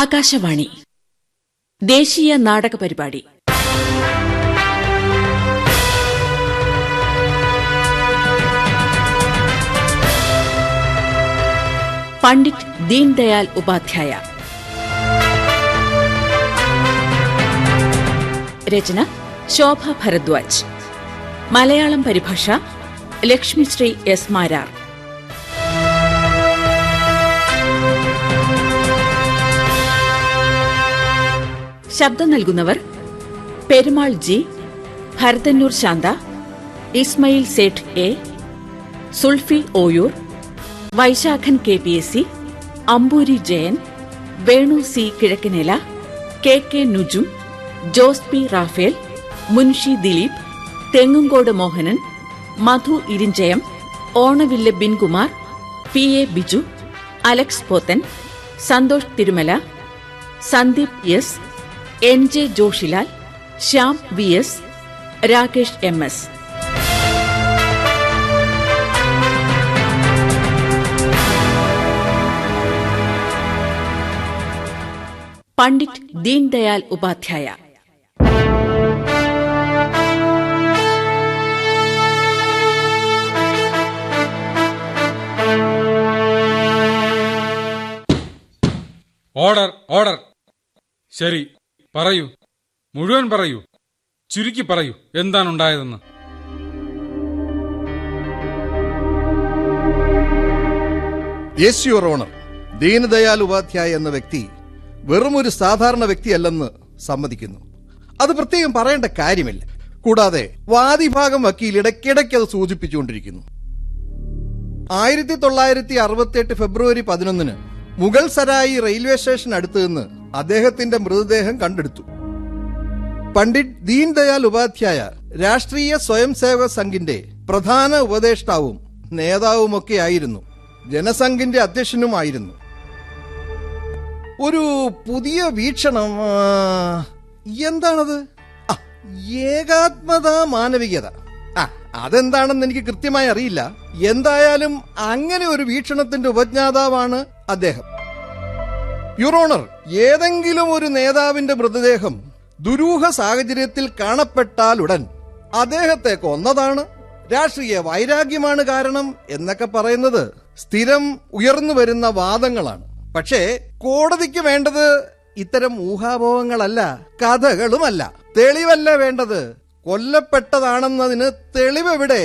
ആകാശവാണി. ദേശീയ നാടക പരിപാടി. പണ്ഡിറ്റ് ദീൻദയാൽ ഉപാധ്യായ. രചന ശോഭ ഭരദ്വാജ്. മലയാളം പരിഭാഷ ലക്ഷ്മിശ്രീ എസ് മാരാർ. ശബ്ദം നൽകുന്നവർ Perumal G Bharathannoor Shantha Ismail Sait A Sulfi Oyoor Vaisakhan K P S C Amboori Jayan Venu C Kizhakkanela K K Nujum Jose P Raphael Munshi Dileep Thengumcode Mohanan Madhu Irinchayam Onavilla Binkumar P A Biju Alex Pothan Santhosh Thirumala Sandeep S N J Joshilal Shyam V S Rakesh M S Pandit Deendayal Upadhyaya order order ശരി. പറയൂ. മുഴുവൻ പറയൂ. ചുരുക്കി പറയൂ. എന്താണ് ഉണ്ടായതെന്ന്? Yes your honour Deendayal Upadhyaya എന്ന വ്യക്തി വെറും ഒരു സാധാരണ വ്യക്തിയല്ലെന്ന് സമ്മതിക്കുന്നു. അത് പ്രത്യേകം പറയേണ്ട കാര്യമില്ല. കൂടാതെ വാദിഭാഗം വക്കീൽ ഇടയ്ക്കിടയ്ക്ക് അത് സൂചിപ്പിച്ചുകൊണ്ടിരിക്കുന്നു. ആയിരത്തി തൊള്ളായിരത്തി അറുപത്തി എട്ട് ഫെബ്രുവരി പതിനൊന്നിന് മുഗൾ സരായി റെയിൽവേ സ്റ്റേഷൻ അടുത്ത് നിന്ന് അദ്ദേഹത്തിന്റെ മൃതദേഹം കണ്ടെടുത്തു. പണ്ഡിറ്റ് ദീൻദയാൽ ഉപാധ്യായ രാഷ്ട്രീയ സ്വയം സേവക സംഘിന്റെ പ്രധാന ഉപദേഷ്ടാവും നേതാവുമൊക്കെ ആയിരുന്നു. ജനസംഘിന്റെ അധ്യക്ഷനുമായിരുന്നു. ഒരു പുതിയ വീക്ഷണം എന്താണത്? ഏകാത്മത മാനവികത. അതെന്താണെന്ന് എനിക്ക് കൃത്യമായി അറിയില്ല. എന്തായാലും അങ്ങനെ ഒരു വീക്ഷണത്തിന്റെ ഉപജ്ഞാതാവാണ് അദ്ദേഹം. യുറോണർ ഏതെങ്കിലും ഒരു നേതാവിന്റെ മൃതദേഹം ദുരൂഹ സാഹചര്യത്തിൽ കാണപ്പെട്ടാലുടൻ അദ്ദേഹത്തെ കൊന്നതാണ്. രാഷ്ട്രീയ വൈരാഗ്യമാണ് കാരണം എന്നൊക്കെ പറയുന്നത് സ്ഥിരം ഉയർന്നു വരുന്ന വാദങ്ങളാണ്. പക്ഷേ കോടതിക്ക് വേണ്ടത് ഇത്തരം ഊഹാഭോഹങ്ങളല്ല കഥകളുമല്ല. തെളിവല്ല വേണ്ടത് കൊല്ലപ്പെട്ടതാണെന്നതിന് തെളിവെവിടെ?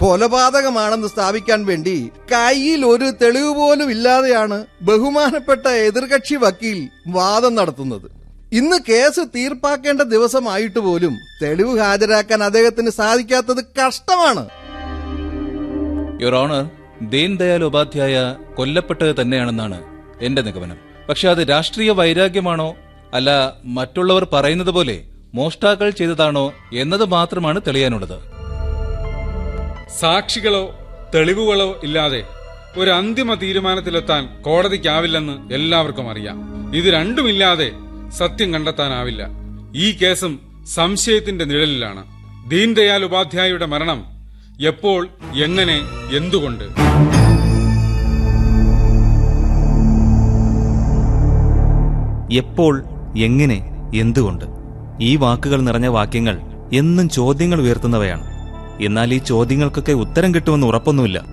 കൊലപാതകമാണെന്ന് സ്ഥാപിക്കാൻ വേണ്ടി കയ്യിൽ ഒരു തെളിവ് പോലും ഇല്ലാതെയാണ് ബഹുമാനപ്പെട്ട എതിർകക്ഷി വക്കീൽ വാദം നടത്തുന്നത്. ഇന്ന് കേസ് തീർപ്പാക്കേണ്ട ദിവസമായിട്ട് പോലും തെളിവ് ഹാജരാക്കാൻ അദ്ദേഹത്തിന് സാധിക്കാത്തത് കഷ്ടമാണ്. യുവർ ഓണർ ദീൻദയാൽ ഉപാധ്യായ കൊല്ലപ്പെട്ടത് തന്നെയാണെന്നാണ് എന്റെ നിഗമനം. പക്ഷെ അത് രാഷ്ട്രീയ വൈരാഗ്യമാണോ? അല്ല മറ്റുള്ളവർ പറയുന്നത് പോലെ മോഷ്ടാക്കൾ ചെയ്തതാണോ എന്നത് മാത്രമാണ് തെളിയാനുള്ളത്. സാക്ഷികളോ തെളിവുകളോ ഇല്ലാതെ ഒരു അന്തിമ തീരുമാനത്തിലെത്താൻ കോടതിക്കാവില്ലെന്ന് എല്ലാവർക്കും അറിയാം. ഇത് രണ്ടുമില്ലാതെ സത്യം കണ്ടെത്താനാവില്ല. ഈ കേസും സംശയത്തിന്റെ നിഴലിലാണ്. ദീൻദയാൽ ഉപാധ്യായയുടെ മരണം എപ്പോൾ എങ്ങനെ എന്തുകൊണ്ട്? എപ്പോൾ എങ്ങനെ എന്തുകൊണ്ട്? ഈ വാക്കുകൾ നിറഞ്ഞ വാക്യങ്ങൾ എന്നും ചോദ്യങ്ങൾ ഉയർത്തുന്നവയാണ്. എന്നാൽ ഈ ചോദ്യങ്ങൾക്കൊക്കെ ഉത്തരം കിട്ടുമെന്ന് ഉറപ്പൊന്നുമില്ല.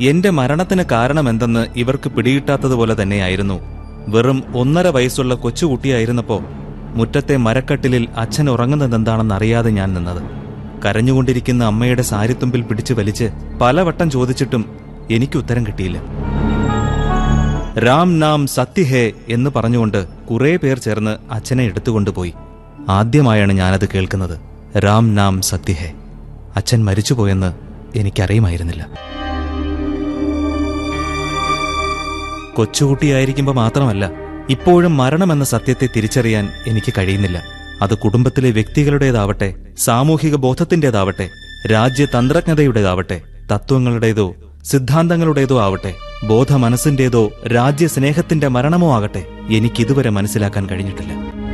എന്റെ മരണത്തിന് കാരണമെന്തെന്ന് ഇവർക്ക് പിടികിട്ടാത്തതുപോലെ തന്നെയായിരുന്നു. വെറും ഒന്നര വയസ്സുള്ള കൊച്ചുകുട്ടിയായിരുന്നപ്പോൾ മുറ്റത്തെ മരക്കട്ടിലിൽ അച്ഛൻ ഉറങ്ങുന്നതെന്താണെന്ന് അറിയാതെ ഞാൻ നിന്നത്. കരഞ്ഞുകൊണ്ടിരിക്കുന്ന അമ്മയുടെ സാരിത്തുമ്പിൽ പിടിച്ചു വലിച്ച് പലവട്ടം ചോദിച്ചിട്ടും എനിക്ക് ഉത്തരം കിട്ടിയില്ല. രാം നാം സത്യഹേ എന്ന് പറഞ്ഞുകൊണ്ട് കുറേ പേർ ചേർന്ന് അച്ഛനെ എടുത്തുകൊണ്ടുപോയി. ആദ്യമായാണ് ഞാനത് കേൾക്കുന്നത്. രാം നാം സത്യഹേ. അച്ഛൻ മരിച്ചുപോയെന്ന് എനിക്കറിയുമായിരുന്നില്ല. കൊച്ചുകുട്ടിയായിരിക്കുമ്പോൾ മാത്രമല്ല ഇപ്പോഴും മരണമെന്ന സത്യത്തെ തിരിച്ചറിയാൻ എനിക്ക് കഴിയുന്നില്ല. അത് കുടുംബത്തിലെ വ്യക്തികളുടേതാവട്ടെ സാമൂഹിക ബോധത്തിന്റേതാവട്ടെ രാജ്യതന്ത്രജ്ഞതയുടേതാവട്ടെ തത്വങ്ങളുടേതോ സിദ്ധാന്തങ്ങളുടേതോ ആവട്ടെ ബോധ മനസ്സിന്റേതോ രാജ്യസ്നേഹത്തിന്റെ മരണമോ ആകട്ടെ എനിക്കിതുവരെ മനസ്സിലാക്കാൻ കഴിഞ്ഞിട്ടില്ല.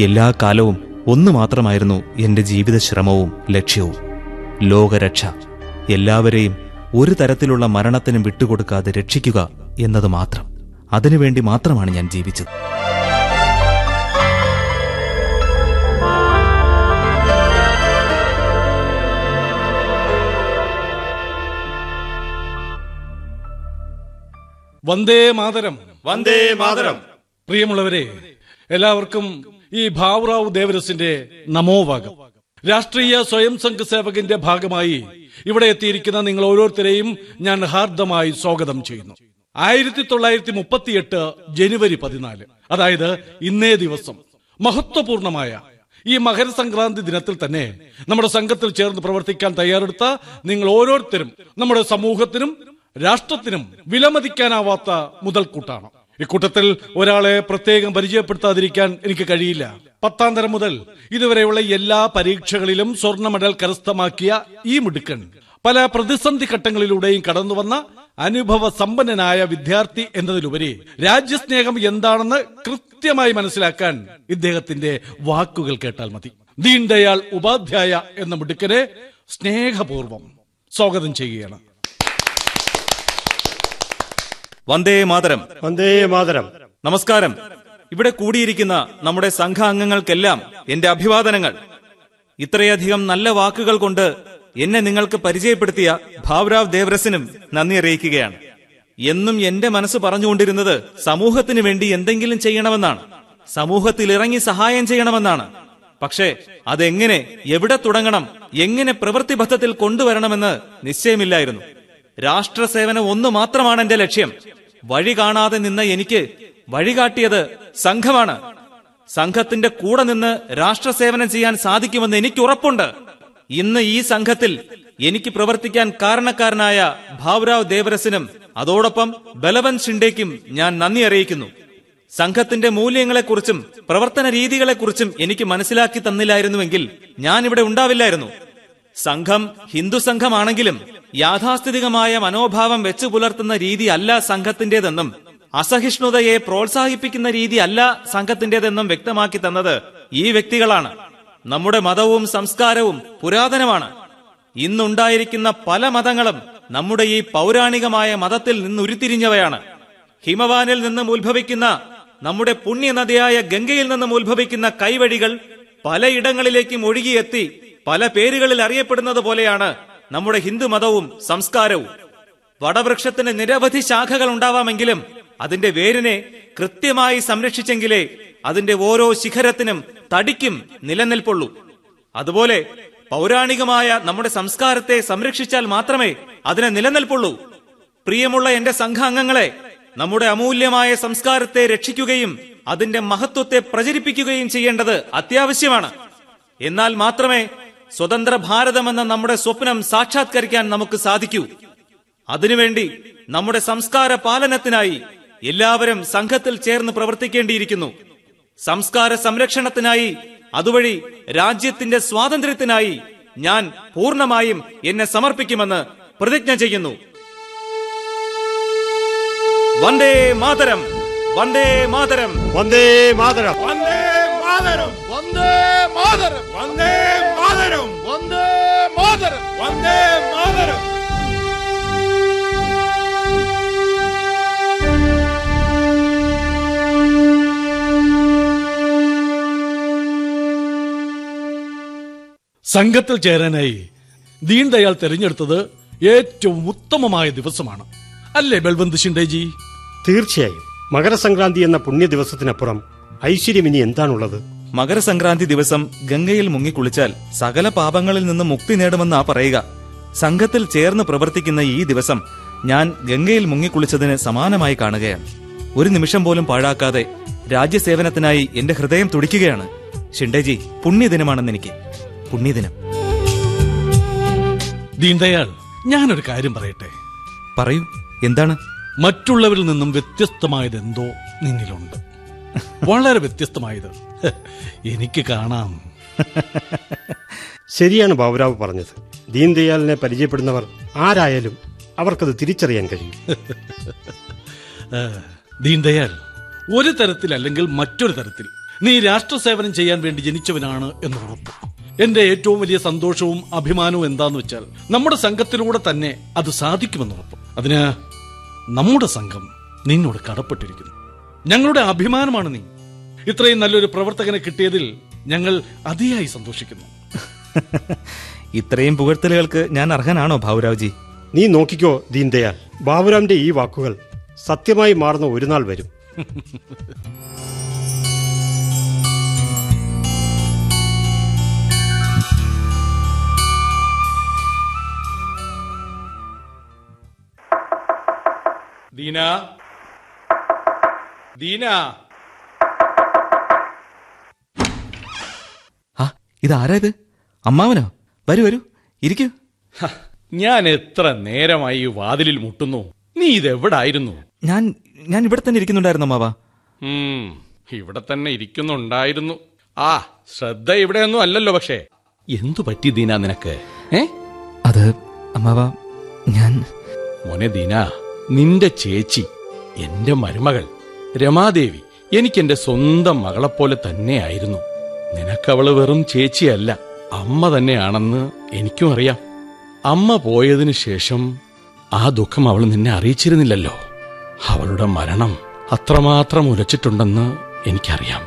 എല്ലാ കാലവും ഒന്നു മാത്രമായിരുന്നു എന്റെ ജീവിത ശ്രമവും ലക്ഷ്യവും. ലോകരക്ഷ. എല്ലാവരെയും ഒരു തരത്തിലുള്ള മരണത്തിനും വിട്ടുകൊടുക്കാതെ രക്ഷിക്കുക എന്നത് മാത്രം. അതിനുവേണ്ടി മാത്രമാണ് ഞാൻ ജീവിച്ചത്. വന്ദേ മാതരം. വന്ദേ മാതരം. പ്രിയമുള്ളവരെ എല്ലാവർക്കും ഈ ഭാവറാവു ദേവരസിന്റെ നമോവാകം രാഷ്ട്രീയ സ്വയം സംഘ സേവകന്റെ ഭാഗമായി ഇവിടെ എത്തിയിരിക്കുന്ന നിങ്ങൾ ഓരോരുത്തരെയും ഞാൻ ഹാർദമായി സ്വാഗതം ചെയ്യുന്നു. ആയിരത്തി തൊള്ളായിരത്തി മുപ്പത്തിയെട്ട് ജനുവരി പതിനാല് അതായത് ഇന്നേ ദിവസം മഹത്വപൂർണമായ ഈ മകരസംക്രാന്തി ദിനത്തിൽ തന്നെ നമ്മുടെ സംഘത്തിൽ ചേർന്ന് പ്രവർത്തിക്കാൻ തയ്യാറെടുത്ത നിങ്ങൾ ഓരോരുത്തരും നമ്മുടെ സമൂഹത്തിനും രാഷ്ട്രത്തിനും വിലമതിക്കാനാവാത്ത മുതൽക്കൂട്ടാണ്. ഇക്കൂട്ടത്തിൽ ഒരാളെ പ്രത്യേകം പരിചയപ്പെടുത്താതിരിക്കാൻ എനിക്ക് കഴിയില്ല. പത്താം തരം മുതൽ ഇതുവരെയുള്ള എല്ലാ പരീക്ഷകളിലും സ്വർണ മെഡൽ കരസ്ഥമാക്കിയ ഈ മിടുക്കൻ പല പ്രതിസന്ധി ഘട്ടങ്ങളിലൂടെയും കടന്നു വന്ന അനുഭവ സമ്പന്നനായ വിദ്യാർത്ഥി എന്നതിലുപരി രാജ്യസ്നേഹം എന്താണെന്ന് കൃത്യമായി മനസ്സിലാക്കാൻ ഇദ്ദേഹത്തിന്റെ വാക്കുകൾ കേട്ടാൽ മതി. ദീൻദയാൽ ഉപാധ്യായ എന്ന മിടുക്കനെ സ്നേഹപൂർവം സ്വാഗതം ചെയ്യുകയാണ്. വന്ദേ മാതരം. വന്ദേ മാതരം. നമസ്കാരം. ഇവിടെ കൂടിയിരിക്കുന്ന നമ്മുടെ സംഘാംഗങ്ങൾക്കെല്ലാം എന്റെ അഭിവാദനങ്ങൾ. ഇത്രയധികം നല്ല വാക്കുകൾ കൊണ്ട് എന്നെ നിങ്ങൾക്ക് പരിചയപ്പെടുത്തിയ ഭാവ്രാവ് ദേവരസിനും നന്ദി അറിയിക്കുകയാണ്. എന്നും എന്റെ മനസ്സ് പറഞ്ഞുകൊണ്ടിരുന്നത് സമൂഹത്തിന് വേണ്ടി എന്തെങ്കിലും ചെയ്യണമെന്നാണ്. സമൂഹത്തിൽ ഇറങ്ങി സഹായം ചെയ്യണമെന്നാണ്. പക്ഷേ അതെങ്ങനെ എവിടെ തുടങ്ങണം എങ്ങനെ പ്രവൃത്തിബദ്ധത്തിൽ കൊണ്ടുവരണമെന്ന് നിശ്ചയമില്ലായിരുന്നു. രാഷ്ട്ര സേവനം ഒന്ന് മാത്രമാണ് എന്റെ ലക്ഷ്യം. വഴി കാണാതെ നിന്ന എനിക്ക് വഴികാട്ടിയത് സംഘമാണ്. സംഘത്തിന്റെ കൂടെ നിന്ന് രാഷ്ട്ര സേവനം ചെയ്യാൻ സാധിക്കുമെന്ന് എനിക്ക് ഉറപ്പുണ്ട്. ഇന്ന് ഈ സംഘത്തിൽ എനിക്ക് പ്രവർത്തിക്കാൻ കാരണക്കാരനായ ഭാവ്രാവ് ദേവരസിനും അതോടൊപ്പം ബലവന്ത് ഷിൻഡേക്കും ഞാൻ നന്ദി അറിയിക്കുന്നു. സംഘത്തിന്റെ മൂല്യങ്ങളെക്കുറിച്ചും പ്രവർത്തന രീതികളെക്കുറിച്ചും എനിക്ക് മനസ്സിലാക്കി തന്നില്ലായിരുന്നുവെങ്കിൽ ഞാൻ ഇവിടെ ഉണ്ടാവില്ലായിരുന്നു. സംഘം ഹിന്ദു സംഘമാണെങ്കിലും യാഥാസ്ഥിതികമായ മനോഭാവം വെച്ചു പുലർത്തുന്ന രീതി അല്ല സംഘത്തിന്റേതെന്നും അസഹിഷ്ണുതയെ പ്രോത്സാഹിപ്പിക്കുന്ന രീതി അല്ല സംഘത്തിന്റേതെന്നും വ്യക്തമാക്കി തന്നത് ഈ വ്യക്തികളാണ്. നമ്മുടെ മതവും സംസ്കാരവും പുരാതനമാണ്. ഇന്നുണ്ടായിരിക്കുന്ന പല മതങ്ങളും നമ്മുടെ ഈ പൗരാണികമായ മതത്തിൽ നിന്ന് ഉരുത്തിരിഞ്ഞവയാണ് ഹിമവാനിൽ നിന്നും ഉത്ഭവിക്കുന്ന നമ്മുടെ പുണ്യനദിയായ ഗംഗയിൽ നിന്നും ഉത്ഭവിക്കുന്ന കൈവഴികൾ പലയിടങ്ങളിലേക്കും ഒഴുകിയെത്തി പല പേരുകളിൽ അറിയപ്പെടുന്നത് പോലെയാണ് നമ്മുടെ ഹിന്ദു മതവും സംസ്കാരവും. വടവൃക്ഷത്തിന് നിരവധി ശാഖകൾ ഉണ്ടാവാമെങ്കിലും അതിന്റെ വേരിനെ കൃത്യമായി സംരക്ഷിച്ചെങ്കിലേ അതിന്റെ ഓരോ ശിഖരത്തിനും തടിക്കും നിലനിൽപ്പുള്ളൂ. അതുപോലെ പൗരാണികമായ നമ്മുടെ സംസ്കാരത്തെ സംരക്ഷിച്ചാൽ മാത്രമേ അതിനെ നിലനിൽപ്പുള്ളൂ. പ്രിയമുള്ള എന്റെ സംഘാംഗങ്ങളെ നമ്മുടെ അമൂല്യമായ സംസ്കാരത്തെ രക്ഷിക്കുകയും അതിന്റെ മഹത്വത്തെ പ്രചരിപ്പിക്കുകയും ചെയ്യേണ്ടത് അത്യാവശ്യമാണ്. എന്നാൽ മാത്രമേ സ്വതന്ത്ര ഭാരതമെന്ന നമ്മുടെ സ്വപ്നം സാക്ഷാത്കരിക്കാൻ നമുക്ക് സാധിക്കൂ. അതിനുവേണ്ടി നമ്മുടെ സംസ്കാര പാലനത്തിനായി എല്ലാവരും സംഘത്തിൽ ചേർന്ന് പ്രവർത്തിക്കേണ്ടിയിരിക്കുന്നു. സംസ്കാര സംരക്ഷണത്തിനായി അതുവഴി രാജ്യത്തിന്റെ സ്വാതന്ത്ര്യത്തിനായി ഞാൻ പൂർണമായും എന്നെ സമർപ്പിക്കുമെന്ന് പ്രതിജ്ഞ ചെയ്യുന്നു. വന്ദേ മാതരം വന്ദേ മാതരം. വന്ദേ മാതരം. വന്ദേ മാതരം. സംഘത്തിൽ ചേരാനായി ദീൻദയാൽ തെരഞ്ഞെടുത്തത് ഏറ്റവും ഉത്തമമായ ദിവസമാണ്. അല്ലേ ബൽവന്ത് ഷിൻഡേജി തീർച്ചയായും. മകരസംക്രാന്തി എന്ന പുണ്യ ദിവസത്തിനപ്പുറം ഐശ്വര്യം ഇനി എന്താണുള്ളത്? മകരസംക്രാന്തി ദിവസം ഗംഗയിൽ മുങ്ങിക്കുളിച്ചാൽ സകല പാപങ്ങളിൽ നിന്ന് മുക്തി നേടുമെന്നാ പറയുക. സംഘത്തിൽ ചേർന്ന് പ്രവർത്തിക്കുന്ന ഈ ദിവസം ഞാൻ ഗംഗയിൽ മുങ്ങിക്കുളിച്ചതിന് സമാനമായി കാണുകയാണ്. ഒരു നിമിഷം പോലും പാഴാക്കാതെ രാജ്യസേവനത്തിനായി എന്റെ ഹൃദയം തുടിക്കുകയാണ്. ഷിൻഡേജി പുണ്യദിനമാണെന്നെനിക്ക് പുണ്യദിനം. ദീൻദയാൽ ഞാനൊരു കാര്യം പറയട്ടെ? പറയൂ. എന്താണ്? മറ്റുള്ളവരിൽ നിന്നും വ്യത്യസ്തമായത് എന്തോ നിന്നിലുണ്ട്. വളരെ വ്യത്യസ്തമായത് എനിക്ക് കാണാം. ശരിയാണ് ബാബുരാവ് പറഞ്ഞത്. ദീൻദയാലിനെ പരിചയപ്പെടുന്നവർ ആരായാലും അവർക്കത് തിരിച്ചറിയാൻ കഴിയും. ദീൻദയാൽ ഒരു തരത്തിൽ അല്ലെങ്കിൽ മറ്റൊരു തരത്തിൽ നീ രാഷ്ട്രസേവനം ചെയ്യാൻ വേണ്ടി ജനിച്ചവനാണ് എന്ന് ഉറപ്പ്. എന്റെ ഏറ്റവും വലിയ സന്തോഷവും അഭിമാനവും എന്താന്ന് വെച്ചാൽ നമ്മുടെ സംഘത്തിലൂടെ തന്നെ അത് സാധിക്കുമെന്ന് ഉറപ്പ്. അതിന് നമ്മുടെ സംഘം നിന്നോട് കടപ്പെട്ടിരിക്കുന്നു. ഞങ്ങളുടെ അഭിമാനമാണ് നീ. ഇത്രയും നല്ലൊരു പ്രവർത്തകനെ കിട്ടിയതിൽ ഞങ്ങൾ അതിയായി സന്തോഷിക്കുന്നു. ഇത്രയും പുകഴ്ത്തലുകൾക്ക് ഞാൻ അർഹനാണോ ഭാവുരാവ്ജി? നീ നോക്കിക്കോ ദീൻദയാൽ. ബാബുരാമിന്റെ ഈ വാക്കുകൾ സത്യമായി മാറുന്ന ഒരു നാൾ വരും. ദീന. ദീന. ഇതാരാ ഇത് അമ്മാവനോ? വരൂ വരൂ. ഇരിക്കൂ. ഞാൻ എത്ര നേരമായി വാതിലിൽ മുട്ടുന്നു? നീ ഇതെവിടായിരുന്നു? ഞാൻ ഞാൻ ഇവിടെ തന്നെ ഇരിക്കുന്നുണ്ടായിരുന്നു അമ്മാവ. ഇവിടെ തന്നെ ഇരിക്കുന്നുണ്ടായിരുന്നു. ആ ശ്രദ്ധ ഇവിടെയൊന്നും അല്ലല്ലോ പക്ഷേ. എന്തു പറ്റി ദീന നിനക്ക്? ഏ? അത് അമ്മാവ ഞാൻ മോനെ ദീന നിന്റെ ചേച്ചി എന്റെ മരുമകൾ രമാദേവി എനിക്കെന്റെ സ്വന്തം മകളെപ്പോലെ തന്നെയായിരുന്നു. നിനക്കവൾ വെറും ചേച്ചിയല്ല. അമ്മ തന്നെയാണെന്ന് എനിക്കും അറിയാം. അമ്മ പോയതിനു ശേഷം ആ ദുഃഖം അവൾ നിന്നെ അറിയിച്ചിരുന്നില്ലല്ലോ. അവളുടെ മരണം അത്രമാത്രം ഉലച്ചിട്ടുണ്ടെന്ന് എനിക്കറിയാം.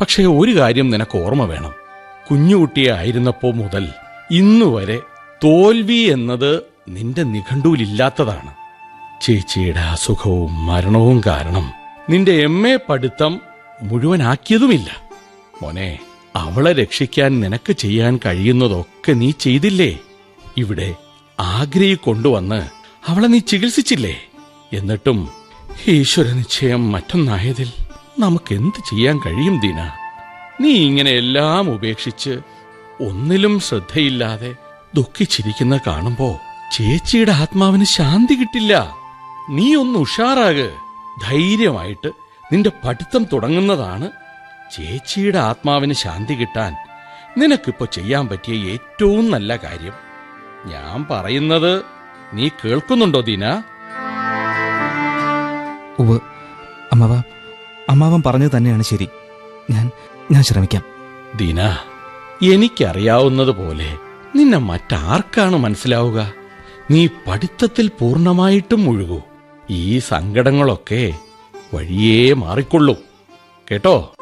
പക്ഷേ ഒരു കാര്യം നിനക്ക് ഓർമ്മ വേണം. കുഞ്ഞുകുട്ടിയായിരുന്നപ്പോ മുതൽ ഇന്നുവരെ തോൽവി എന്നത് നിന്റെ നിഘണ്ടുവിലില്ലാത്തതാണ്. ചേച്ചിയുടെ അസുഖവും മരണവും കാരണം നിന്റെ എം എ പഠിത്തം മുഴുവനാക്കിയതുമില്ല. മോനെ അവളെ രക്ഷിക്കാൻ നിനക്ക് ചെയ്യാൻ കഴിയുന്നതൊക്കെ നീ ചെയ്തില്ലേ? ഇവിടെ ആഗ്രഹി കൊണ്ടുവന്ന് അവളെ നീ ചികിത്സിച്ചില്ലേ? എന്നിട്ടും ഈശ്വര നിശ്ചയം മറ്റൊന്നായതിൽ നമുക്ക് എന്ത് ചെയ്യാൻ കഴിയും ദീന? നീ ഇങ്ങനെ എല്ലാം ഉപേക്ഷിച്ച് ഒന്നിലും ശ്രദ്ധയില്ലാതെ ദുഃഖിച്ചിരിക്കുന്ന കാണുമ്പോ ചേച്ചിയുടെ ആത്മാവിന് ശാന്തി കിട്ടില്ല. നീ ഒന്ന് ഉഷാറാക്. ധൈര്യമായിട്ട് നിന്റെ പഠിത്തം തുടങ്ങുന്നതാണ് ചേച്ചിയുടെ ആത്മാവിന് ശാന്തി കിട്ടാൻ നിനക്കിപ്പോ ചെയ്യാൻ പറ്റിയ ഏറ്റവും നല്ല കാര്യം. ഞാൻ പറയുന്നത് നീ കേൾക്കുന്നുണ്ടോ ദീന? ഉവ് അമ്മാവ അമ്മാവൻ പറഞ്ഞത് തന്നെയാണ് ശരി. ഞാൻ ഞാൻ ശ്രമിക്കാം. ദീന എനിക്കറിയാവുന്നതുപോലെ നിന്നെ മറ്റാർക്കാണ് മനസ്സിലാവുക? നീ പഠിത്തത്തിൽ പൂർണമായിട്ടും മുഴുകൂ. ഈ സങ്കടങ്ങളൊക്കെ വഴിയേ മാറിക്കൊള്ളൂ. കേട്ടോ?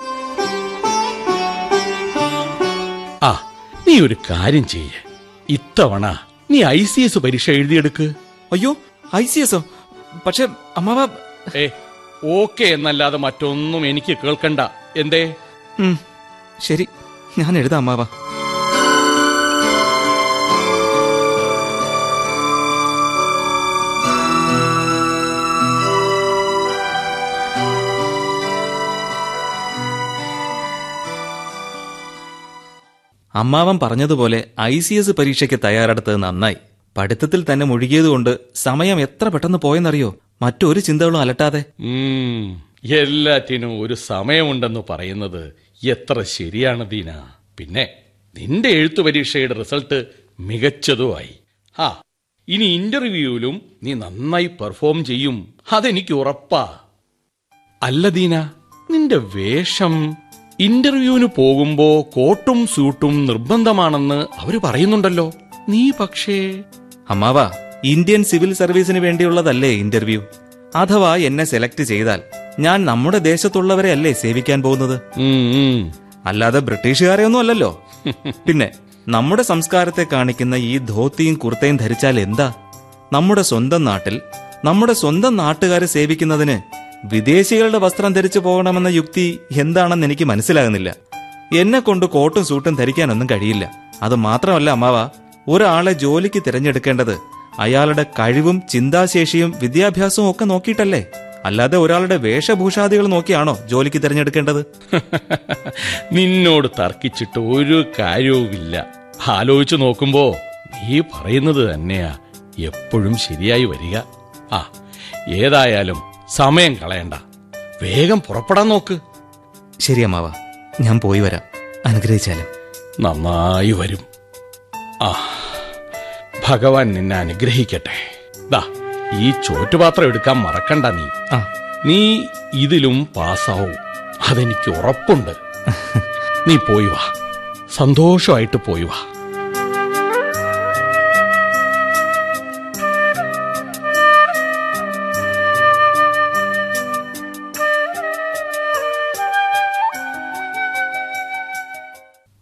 ആ നീ ഒരു കാര്യം ചെയ്യേ. ഇത്തവണ നീ ഐ സി എസ് പരീക്ഷ എഴുതിയെടുക്ക്. അയ്യോ ഐ സി എസോ പക്ഷെ അമ്മാവ ഏ ഓക്കെ എന്നല്ലാതെ മറ്റൊന്നും എനിക്ക് കേൾക്കണ്ട. എന്തേ? ശരി. ഞാൻ എഴുതാം അമ്മാവ. അമ്മാവൻ പറഞ്ഞതുപോലെ ഐ സി എസ് പരീക്ഷയ്ക്ക് തയ്യാറെടുത്തത് നന്നായി. പഠിത്തത്തിൽ തന്നെ മുഴുകിയതുകൊണ്ട് സമയം എത്ര പെട്ടെന്ന് പോയെന്നറിയോ? മറ്റൊരു ചിന്തകളും അലട്ടാതെ. എല്ലാറ്റിനും ഒരു സമയമുണ്ടെന്ന് പറയുന്നത് എത്ര ശരിയാണ് ദീന. പിന്നെ നിന്റെ എഴുത്തു പരീക്ഷയുടെ റിസൾട്ട് മികച്ചതുമായി. ആ ഇനി ഇന്റർവ്യൂവിലും നീ നന്നായി പെർഫോം ചെയ്യും. അതെനിക്ക് ഉറപ്പാ. അല്ല ദീന നിന്റെ വേഷം ഇന്റർവ്യൂവിന് പോകുമ്പോ കോട്ടും സൂട്ടും നിർബന്ധമാണെന്ന് അവർ പറയുന്നുണ്ടല്ലോ. നീ പക്ഷേ. അമ്മാവ ഇന്ത്യൻ സിവിൽ സർവീസിന് വേണ്ടിയുള്ളതല്ലേ ഇന്റർവ്യൂ? അഥവാ എന്നെ സെലക്ട് ചെയ്താൽ ഞാൻ നമ്മുടെ ദേശത്തുള്ളവരെ അല്ലേ സേവിക്കാൻ പോകുന്നത്. അല്ലാതെ ബ്രിട്ടീഷുകാരെ ഒന്നും അല്ലല്ലോ. പിന്നെ നമ്മുടെ സംസ്കാരത്തെ കാണിക്കുന്ന ഈ ധോത്തിയും കുർത്തയും ധരിച്ചാൽ എന്താ? നമ്മുടെ സ്വന്തം നാട്ടിൽ നമ്മുടെ സ്വന്തം നാട്ടുകാരെ സേവിക്കുന്നതിന് വിദേശികളുടെ വസ്ത്രം ധരിച്ചു പോകണമെന്ന യുക്തി എന്താണെന്ന് എനിക്ക് മനസ്സിലാകുന്നില്ല. എന്നെ കൊണ്ട് കോട്ടും സൂട്ടും ധരിക്കാനൊന്നും കഴിയില്ല. അത് മാത്രമല്ല അമ്മാവ ഒരാളെ ജോലിക്ക് തിരഞ്ഞെടുക്കേണ്ടത് അയാളുടെ കഴിവും ചിന്താശേഷിയും വിദ്യാഭ്യാസവും ഒക്കെ നോക്കിയിട്ടല്ലേ? അല്ലാതെ ഒരാളുടെ വേഷഭൂഷാദികൾ നോക്കിയാണോ ജോലിക്ക് തിരഞ്ഞെടുക്കേണ്ടത്? നിന്നോട് തർക്കിച്ചിട്ട് ഒരു കാര്യവുമില്ല. ആലോചിച്ചു നോക്കുമ്പോ നീ പറയുന്നത് തന്നെയാ. എപ്പോഴും ശരിയായി വരിക. ആ ഏതായാലും സമയം കളയണ്ട. വേഗം പുറപ്പെടാൻ നോക്ക്. ശരി അമ്മാവ ഞാൻ പോയി വരാം. അനുഗ്രഹിച്ചാലും. നന്നായി വരും. ആ ഭഗവാൻ നിന്നെ അനുഗ്രഹിക്കട്ടെ. ദാ ഈ ചോറ്റുപാത്രം എടുക്കാൻ മറക്കണ്ട നീ. ആ. നീ ഇതിലും പാസ്സാവും. അതെനിക്ക് ഉറപ്പുണ്ട്. നീ പോയി വാ. സന്തോഷമായിട്ട് പോയി വാ.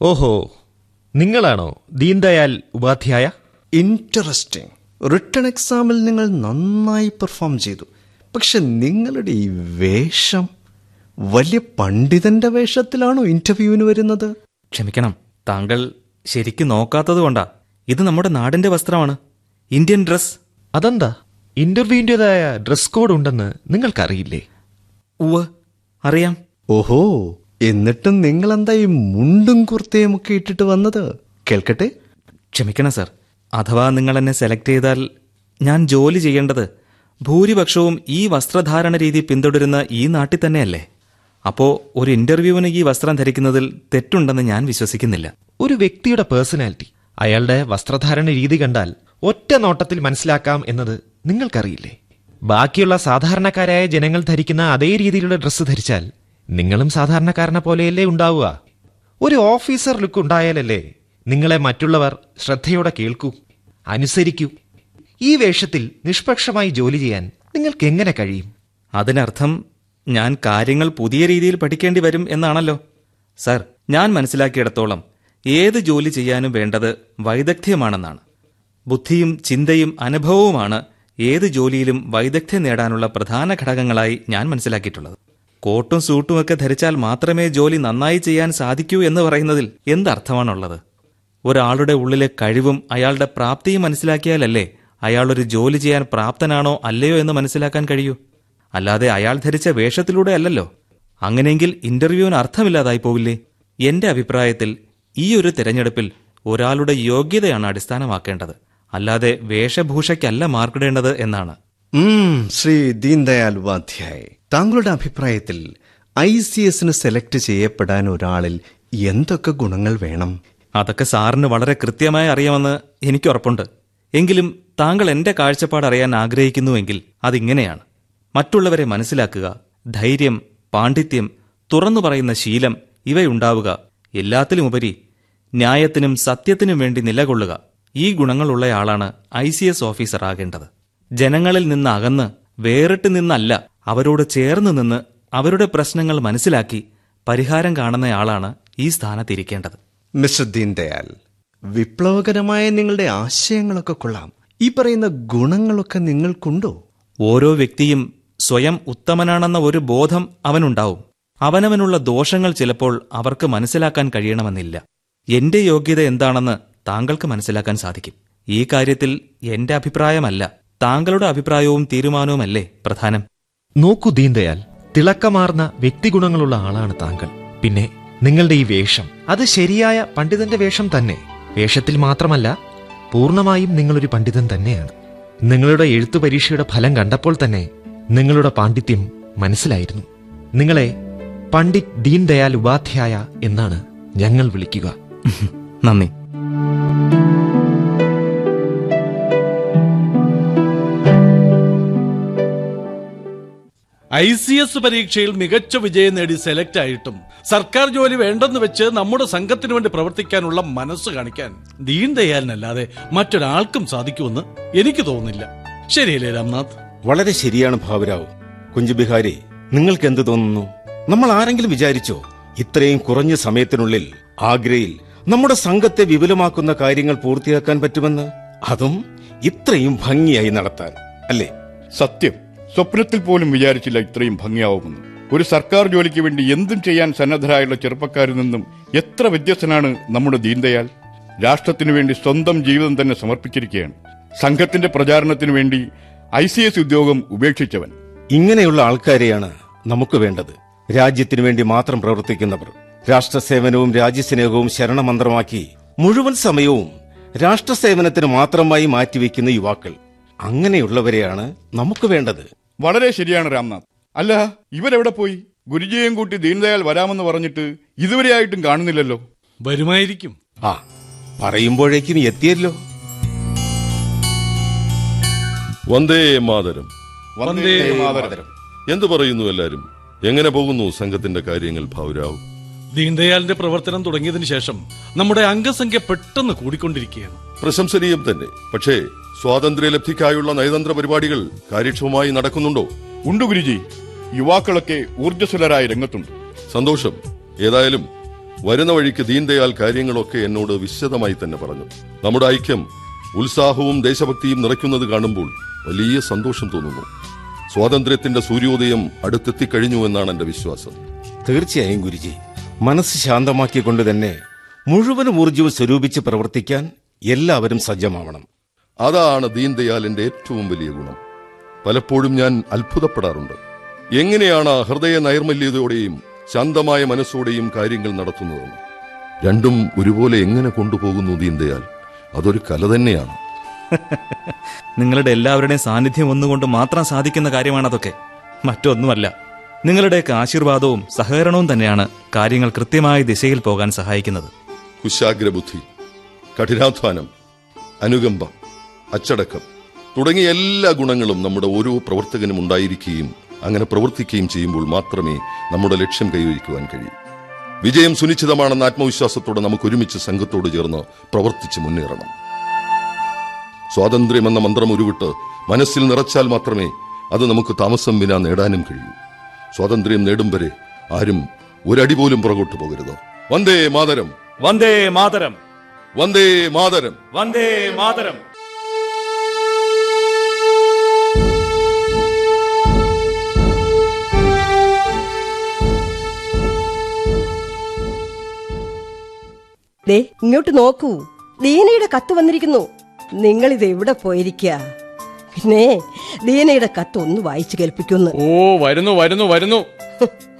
ഓഹോ നിങ്ങളാണോ ദീൻദയാൽ ഉപാധ്യായ? ഇൻട്രസ്റ്റിംഗ് റിട്ടേൺ എക്സാമിൽ നിങ്ങൾ നന്നായി പെർഫോം ചെയ്തു. പക്ഷെ നിങ്ങളുടെ ഈ വേഷം വലിയ പണ്ഡിതന്റെ വേഷത്തിലാണോ ഇന്റർവ്യൂവിന് വരുന്നത്? ക്ഷമിക്കണം താങ്കൾ ശരിക്കും നോക്കാത്തത് കൊണ്ടാ. ഇത് നമ്മുടെ നാടിന്റെ വസ്ത്രമാണ്. ഇന്ത്യൻ ഡ്രസ് അതെന്താ? ഇന്റർവ്യൂവിന്റെതായ ഡ്രസ് കോഡ് ഉണ്ടെന്ന് നിങ്ങൾക്കറിയില്ലേ? ഉവ് അറിയാം. ഓഹോ എന്നിട്ടും നിങ്ങൾ എന്താ ഈ മുണ്ടും കുർത്തയും ഒക്കെ ഇട്ടിട്ട് വന്നത്? കേൾക്കട്ടെ? ക്ഷമിക്കണം സർ. അഥവാ നിങ്ങൾ എന്നെ സെലക്ട് ചെയ്താൽ ഞാൻ ജോലി ചെയ്യേണ്ടത് ഭൂരിപക്ഷവും ഈ വസ്ത്രധാരണ രീതി പിന്തുടരുന്ന ഈ നാട്ടിൽ തന്നെയല്ലേ? അപ്പോ ഒരു ഇന്റർവ്യൂവിന് ഈ വസ്ത്രം ധരിക്കുന്നതിൽ തെറ്റുണ്ടെന്ന് ഞാൻ വിശ്വസിക്കുന്നില്ല. ഒരു വ്യക്തിയുടെ പേഴ്സണാലിറ്റി അയാളുടെ വസ്ത്രധാരണ രീതി കണ്ടാൽ ഒറ്റ നോട്ടത്തിൽ മനസ്സിലാക്കാം എന്നത് നിങ്ങൾക്കറിയില്ലേ? ബാക്കിയുള്ള സാധാരണക്കാരായ ജനങ്ങൾ ധരിക്കുന്ന അതേ രീതിയിലുള്ള ഡ്രസ്സ് ധരിച്ചാൽ നിങ്ങളും സാധാരണക്കാരനെ പോലെയല്ലേ ഉണ്ടാവുക? ഒരു ഓഫീസർ ലുക്ക് ഉണ്ടായാലല്ലേ നിങ്ങളെ മറ്റുള്ളവർ ശ്രദ്ധയോടെ കേൾക്കൂ അനുസരിക്കൂ. ഈ വേഷത്തിൽ നിഷ്പക്ഷമായി ജോലി ചെയ്യാൻ നിങ്ങൾക്ക് എങ്ങനെ കഴിയും? അതിനർത്ഥം ഞാൻ കാര്യങ്ങൾ പുതിയ രീതിയിൽ പഠിക്കേണ്ടി വരും എന്നാണല്ലോ. സർ ഞാൻ മനസ്സിലാക്കിയിടത്തോളം ഏത് ജോലി ചെയ്യാനും വേണ്ടത് വൈദഗ്ധ്യമാണെന്നാണ്. ബുദ്ധിയും ചിന്തയും അനുഭവവുമാണ് ഏത് ജോലിയിലും വൈദഗ്ധ്യം നേടാനുള്ള പ്രധാന ഘടകങ്ങളായി ഞാൻ മനസ്സിലാക്കിയിട്ടുള്ളത്. കോട്ടും സൂട്ടും ഒക്കെ ധരിച്ചാൽ മാത്രമേ ജോലി നന്നായി ചെയ്യാൻ സാധിക്കൂ എന്ന് പറയുന്നതിൽ എന്തർത്ഥമാണുള്ളത്? ഒരാളുടെ ഉള്ളിലെ കഴിവും അയാളുടെ പ്രാപ്തിയും മനസ്സിലാക്കിയാലല്ലേ അയാളൊരു ജോലി ചെയ്യാൻ പ്രാപ്തനാണോ അല്ലയോ എന്ന് മനസ്സിലാക്കാൻ കഴിയൂ? അല്ലാതെ അയാൾ ധരിച്ച വേഷത്തിലൂടെ അല്ലല്ലോ. അങ്ങനെയെങ്കിൽ ഇന്റർവ്യൂവിന് അർത്ഥമില്ലാതായി പോവില്ലേ? എന്റെ അഭിപ്രായത്തിൽ ഈ ഒരു തിരഞ്ഞെടുപ്പിൽ ഒരാളുടെ യോഗ്യതയാണ് അടിസ്ഥാനമാക്കേണ്ടത്. അല്ലാതെ വേഷഭൂഷയ്ക്കല്ല മാർക്കിടേണ്ടത് എന്നാണ്. ശ്രീ ദീൻദയാൽ ഉപാധ്യായ്. താങ്കളുടെ അഭിപ്രായത്തിൽ ഐ സി എസിന് സെലക്ട് ചെയ്യപ്പെടാൻ ഒരാളിൽ എന്തൊക്കെ ഗുണങ്ങൾ വേണം? അതൊക്കെ സാറിന് വളരെ കൃത്യമായി അറിയാമെന്ന് എനിക്ക് ഉറപ്പുണ്ട്. എങ്കിലും താങ്കൾ എന്റെ കാഴ്ചപ്പാട് അറിയാൻ ആഗ്രഹിക്കുന്നുവെങ്കിൽ അതിങ്ങനെയാണ്. മറ്റുള്ളവരെ മനസ്സിലാക്കുക ധൈര്യം പാണ്ഡിത്യം തുറന്നു പറയുന്ന ശീലം ഇവയുണ്ടാവുക. എല്ലാത്തിലുമുപരി ന്യായത്തിനും സത്യത്തിനും വേണ്ടി നിലകൊള്ളുക. ഈ ഗുണങ്ങളുള്ളയാളാണ് ഐ സി എസ് ഓഫീസർ ആകേണ്ടത് ജനങ്ങളിൽ നിന്ന് അകന്ന് വേറിട്ട് നിന്നല്ല അവരോട് ചേർന്ന് നിന്ന് അവരുടെ പ്രശ്നങ്ങൾ മനസ്സിലാക്കി പരിഹാരം കാണുന്നയാളാണ് ഈ സ്ഥാനത്തിരിക്കേണ്ടത്. മിസ്റ്റർ ദീൻദയാൽ വിപ്ലവകരമായ നിങ്ങളുടെ ആശയങ്ങളൊക്കെ കൊള്ളാം. ഈ പറയുന്ന ഗുണങ്ങളൊക്കെ നിങ്ങൾക്കുണ്ടോ? ഓരോ വ്യക്തിയും സ്വയം ഉത്തമനാണെന്ന ഒരു ബോധം അവനുണ്ടാവും. അവനവനുള്ള ദോഷങ്ങൾ ചിലപ്പോൾ അവർക്ക് മനസ്സിലാക്കാൻ കഴിയണമെന്നില്ല. എന്റെ യോഗ്യത എന്താണെന്ന് താങ്കൾക്ക് മനസ്സിലാക്കാൻ സാധിക്കും. ഈ കാര്യത്തിൽ എന്റെ അഭിപ്രായമല്ല താങ്കളുടെ അഭിപ്രായവും തീരുമാനവുമല്ലേ പ്രധാനം? നോക്കൂ ദീൻദയാൽ തിളക്കമാർന്ന വ്യക്തിഗുണങ്ങളുള്ള ആളാണ് താങ്കൾ. പിന്നെ നിങ്ങളുടെ ഈ വേഷം അത് ശരിയായ പണ്ഡിതന്റെ വേഷം തന്നെ. വേഷത്തിൽ മാത്രമല്ല പൂർണമായും നിങ്ങളൊരു പണ്ഡിതൻ തന്നെയാണ്. നിങ്ങളുടെ എഴുത്തു പരീക്ഷയുടെ ഫലം കണ്ടപ്പോൾ തന്നെ നിങ്ങളുടെ പാണ്ഡിത്യം മനസ്സിലായിരുന്നു. നിങ്ങളെ പണ്ഡിറ്റ് ദീൻ ദയാൽ ഉപാധ്യായ എന്നാണ് ഞങ്ങൾ വിളിക്കുക. നന്ദി. ഐ സി എസ് പരീക്ഷയിൽ മികച്ച വിജയം നേടി സെലക്ട് ആയിട്ടും സർക്കാർ ജോലി വേണ്ടെന്ന് വെച്ച് നമ്മുടെ സംഘത്തിന് വേണ്ടി പ്രവർത്തിക്കാനുള്ള മനസ്സ് കാണിക്കാൻ ദീൻ ദയാലിനല്ലാതെ മറ്റൊരാൾക്കും സാധിക്കുമെന്ന് എനിക്ക് തോന്നുന്നില്ല. ശരിയല്ലേ രാംനാഥ്? വളരെ ശരിയാണ് ഭാവരാവ്. കുഞ്ചുബിഹാരി നിങ്ങൾക്ക് എന്ത് തോന്നുന്നു? നമ്മൾ ആരെങ്കിലും വിചാരിച്ചോ ഇത്രയും കുറഞ്ഞ സമയത്തിനുള്ളിൽ ആഗ്രയിൽ നമ്മുടെ സംഘത്തെ വിപുലമാക്കുന്ന കാര്യങ്ങൾ പൂർത്തിയാക്കാൻ പറ്റുമെന്ന്? അതും ഇത്രയും ഭംഗിയായി നടത്താൻ അല്ലേ? സത്യം. സ്വപ്നത്തിൽ പോലും വിചാരിച്ചില്ല ഇത്രയും ഭംഗിയാവുമെന്ന്. ഒരു സർക്കാർ ജോലിക്ക് വേണ്ടി എന്തും ചെയ്യാൻ സന്നദ്ധരായുള്ള ചെറുപ്പക്കാരിൽ നിന്നും എത്ര വ്യത്യസ്തനാണ് നമ്മുടെ ദീൻദയാൽ? രാഷ്ട്രത്തിനു വേണ്ടി സ്വന്തം ജീവിതം തന്നെ സമർപ്പിച്ചിരിക്കുകയാണ്. സംഘത്തിന്റെ പ്രചാരണത്തിനു വേണ്ടി ഐ സി എസ് ഉദ്യോഗം ഉപേക്ഷിച്ചവൻ. ഇങ്ങനെയുള്ള ആൾക്കാരെയാണ് നമുക്ക് വേണ്ടത്. രാജ്യത്തിനു വേണ്ടി മാത്രം പ്രവർത്തിക്കുന്നവർ. രാഷ്ട്രസേവനവും രാജ്യസ്നേഹവും ശരണമന്ത്രമാക്കി മുഴുവൻ സമയവും രാഷ്ട്രസേവനത്തിന് മാത്രമായി മാറ്റിവെക്കുന്ന യുവാക്കൾ. അങ്ങനെയുള്ളവരെയാണ് നമുക്ക് വേണ്ടത്. വളരെ ശരിയാണ് രാംനാഥ്. അല്ല ഇവരെവിടെ പോയി? ഗുരുജിയെയും കൂട്ടി ദീൻദയാൽ വരാമെന്ന് പറഞ്ഞിട്ട് ഇതുവരെയായിട്ടും കാണുന്നില്ലല്ലോ. വരുമായിരിക്കും. ആ പറയുമ്പോഴേക്കും എത്തിയല്ലോ. വന്ദേ മാതരം. വന്ദേ മാതരം. എന്തു പറയുന്നു എല്ലാരും? എങ്ങനെ പോകുന്നു സംഘത്തിന്റെ കാര്യങ്ങൾ ഭാവരാവ്? ദീൻദയാലിന്റെ പ്രവർത്തനം തുടങ്ങിയതിനു ശേഷം നമ്മുടെ അംഗസംഖ്യ പെട്ടെന്ന് കൂടിക്കൊണ്ടിരിക്കുകയാണ്. പ്രശംസനീയം തന്നെ. പക്ഷേ സ്വാതന്ത്ര്യലബ്ധിക്കായുള്ള നയതന്ത്ര പരിപാടികൾ കാര്യക്ഷമമായി നടക്കുന്നുണ്ടോ? ഉണ്ട് ഗുരുജി. യുവാക്കളൊക്കെ ഊർജസ്വലരായ രംഗത്തുണ്ട്. സന്തോഷം. ഏതായാലും വരുന്ന വഴിക്ക് ദീൻദയാൽ കാര്യങ്ങളൊക്കെ എന്നോട് വിശദമായി തന്നെ പറഞ്ഞു. നമ്മുടെ ഐക്യം ഉത്സാഹവും ദേശഭക്തിയും നിറയ്ക്കുന്നത് കാണുമ്പോൾ വലിയ സന്തോഷം തോന്നുന്നു. സ്വാതന്ത്ര്യത്തിന്റെ സൂര്യോദയം അടുത്തെത്തിക്കഴിഞ്ഞു എന്നാണ് എന്റെ വിശ്വാസം. തീർച്ചയായും ഗുരുജി. മനസ്സ് ശാന്തമാക്കിക്കൊണ്ട് തന്നെ മുഴുവനും ഊർജവും സ്വരൂപിച്ച് പ്രവർത്തിക്കാൻ എല്ലാവരും സജ്ജമാവണം. അതാണ് ദീൻദയാലിന്റെ ഏറ്റവും വലിയ ഗുണം. പലപ്പോഴും ഞാൻ അത്ഭുതപ്പെടാറുണ്ട്. എങ്ങനെയാണ് ഹൃദയ നൈർമല്യതയോടെയും ശാന്തമായ മനസ്സോടെയും കാര്യങ്ങൾ നടത്തുന്നതെന്ന് രണ്ടും ഒരുപോലെ എങ്ങനെ കൊണ്ടുപോകുന്നു ദീൻദയാൽ? അതൊരു കല തന്നെയാണ്. നിങ്ങളുടെ എല്ലാവരുടെയും സാന്നിധ്യം ഒന്നുകൊണ്ട് മാത്രം സാധിക്കുന്ന കാര്യമാണ് അതൊക്കെ മറ്റൊന്നുമല്ല. നിങ്ങളുടെയൊക്കെ ആശീർവാദവും സഹകരണവും തന്നെയാണ് കാര്യങ്ങൾ കൃത്യമായ ദിശയിൽ പോകാൻ സഹായിക്കുന്നത്. കുശാഗ്രബുദ്ധി കഠിനാധ്വാനം അനുകമ്പ അച്ചടക്കം. തുടങ്ങിയ എല്ലാ ഗുണങ്ങളും നമ്മുടെ ഓരോ പ്രവർത്തകനും ഉണ്ടായിരിക്കുകയും അങ്ങനെ പ്രവർത്തിക്കുകയും ചെയ്യുമ്പോൾ മാത്രമേ നമ്മുടെ ലക്ഷ്യം കൈവരിക്കുവാൻ കഴിയൂ. വിജയം സുനിശ്ചിതമാണെന്ന ആത്മവിശ്വാസത്തോടെ നമുക്ക് ഒരുമിച്ച് സംഘത്തോട് ചേർന്ന് പ്രവർത്തിച്ച് മുന്നേറണം. സ്വാതന്ത്ര്യം എന്ന മന്ത്രം ഉരുവിട്ട് മനസ്സിൽ നിറച്ചാൽ മാത്രമേ അത് നമുക്ക് താമസം വിന നേടാനും കഴിയൂ. സ്വാതന്ത്ര്യം നേടും വരെ ആരും ഒരടി പോലും പുറകോട്ട് പോകരുത്. വന്ദേ മാതരം. വന്ദേ മാതരം. വന്ദേ മാതരം. വന്ദേ മാതരം. ദേ ഇങ്ങോട്ട് നോക്കൂ. ദീനയുടെ കത്ത് വന്നിരിക്കുന്നു. നിങ്ങൾ ഇത് എവിടെ പോയിരിക്കുക പിന്നെ ദീനയുടെ കത്ത് ഒന്ന് വായിച്ചു കേൾപ്പിക്കുന്നു. ഓ വരുന്നു വരുന്നു വരുന്നു.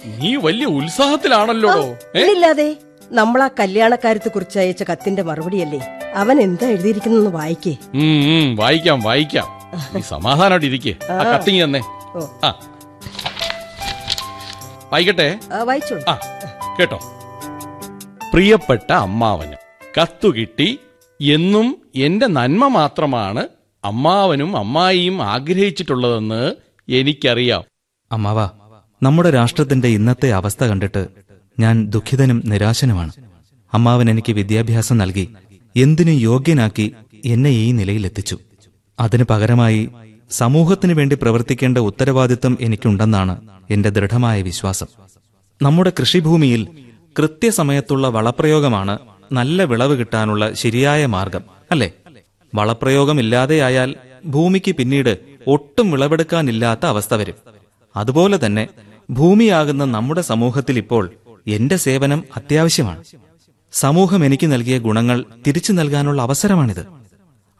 നീ വലിയ ഉത്സാഹത്തിലാണല്ലോ ഇല്ലാതെ നമ്മൾ ആ കല്യാണക്കാരത്തെ കുറിച്ച് അയച്ച കത്തിന്റെ മറുപടിയല്ലേ? അവൻ എന്താ എഴുതിയിരിക്കുന്നെന്ന് വായിക്കേ. വായിക്കാം വായിക്കാം. സമാധാനമായിട്ട് ഇരിക്കേ. ആ. കത്തിങ് തന്നെ. വായിക്കട്ടെ? വായിച്ചോളൂ. കേട്ടോ. പ്രിയപ്പെട്ട അമ്മാവന്. കത്തുകിട്ടി എന്നും എന്റെ നന്മ മാത്രമാണ് അമ്മാവനും അമ്മായിയും ആഗ്രഹിച്ചിട്ടുള്ളതെന്ന് എനിക്കറിയാം. അമ്മാവ നമ്മുടെ രാഷ്ട്രത്തിന്റെ ഇന്നത്തെ അവസ്ഥ കണ്ടിട്ട് ഞാൻ ദുഃഖിതനും നിരാശനുമാണ്. അമ്മാവൻ എനിക്ക് വിദ്യാഭ്യാസം നൽകി എന്തിനും യോഗ്യനാക്കി എന്നെ ഈ നിലയിലെത്തിച്ചു. അതിനു പകരമായി സമൂഹത്തിനു വേണ്ടി പ്രവർത്തിക്കേണ്ട ഉത്തരവാദിത്വം എനിക്കുണ്ടെന്നാണ് എന്റെ ദൃഢമായ വിശ്വാസം. നമ്മുടെ കൃഷിഭൂമിയിൽ കൃത്യസമയത്തുള്ള വളപ്രയോഗമാണ് നല്ല വിളവ് കിട്ടാനുള്ള ശരിയായ മാർഗം അല്ലേ? വളപ്രയോഗമില്ലാതെയായാൽ ഭൂമിക്ക് പിന്നീട് ഒട്ടും വിളവെടുക്കാനില്ലാത്ത അവസ്ഥ വരും. അതുപോലെ തന്നെ ഭൂമിയാകുന്ന നമ്മുടെ സമൂഹത്തിൽ ഇപ്പോൾ എന്റെ സേവനം അത്യാവശ്യമാണ്. സമൂഹം എനിക്ക് നൽകിയ ഗുണങ്ങൾ തിരിച്ചു നൽകാനുള്ള അവസരമാണിത്.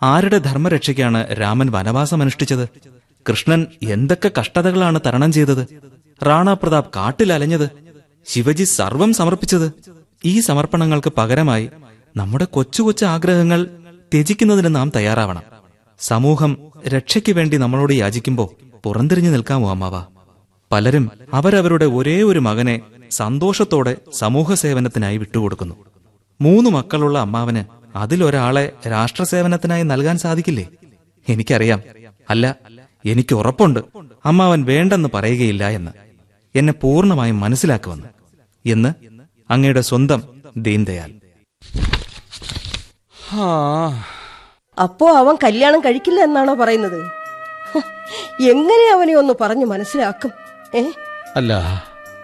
ആരുടെ ധർമ്മരക്ഷയ്ക്കാണ് രാമൻ വനവാസം അനുഷ്ഠിച്ചത്? കൃഷ്ണൻ എന്തൊക്കെ കഷ്ടതകളാണ് തരണം ചെയ്തത്? റാണാ പ്രതാപ് കാട്ടിൽ അലഞ്ഞത് ശിവജി സർവം സമർപ്പിച്ചത് ഈ സമർപ്പണങ്ങൾക്ക് പകരമായി നമ്മുടെ കൊച്ചു കൊച്ചു ആഗ്രഹങ്ങൾ ത്യജിക്കുന്നതിന് നാം തയ്യാറാവണം. സമൂഹം രക്ഷയ്ക്ക് വേണ്ടി നമ്മളോട് യാചിക്കുമ്പോൾ പുറന്തിരിഞ്ഞു നിൽക്കാമോ അമ്മാവ? പലരും അവരവരുടെ ഒരേ ഒരു മകനെ സന്തോഷത്തോടെ സമൂഹ സേവനത്തിനായി വിട്ടുകൊടുക്കുന്നു. മൂന്ന് മക്കളുള്ള അമ്മാവന് അതിലൊരാളെ രാഷ്ട്രസേവനത്തിനായി നൽകാൻ സാധിക്കില്ലേ? എനിക്കറിയാം. അല്ല എനിക്ക് ഉറപ്പുണ്ട്. അമ്മാവൻ വേണ്ടെന്ന് പറയുകയില്ല എന്ന്. എന്നെ പൂർണമായും മനസ്സിലാക്കുമെന്ന്. എന്ന് അങ്ങയുടെ സ്വന്തം ദീൻദയാൽ. അപ്പോ അവൻ കല്യാണം കഴിക്കില്ല എന്നാണോ പറയുന്നത്? എങ്ങനെ അവനെ ഒന്ന് പറഞ്ഞു മനസ്സിലാക്കും? അല്ല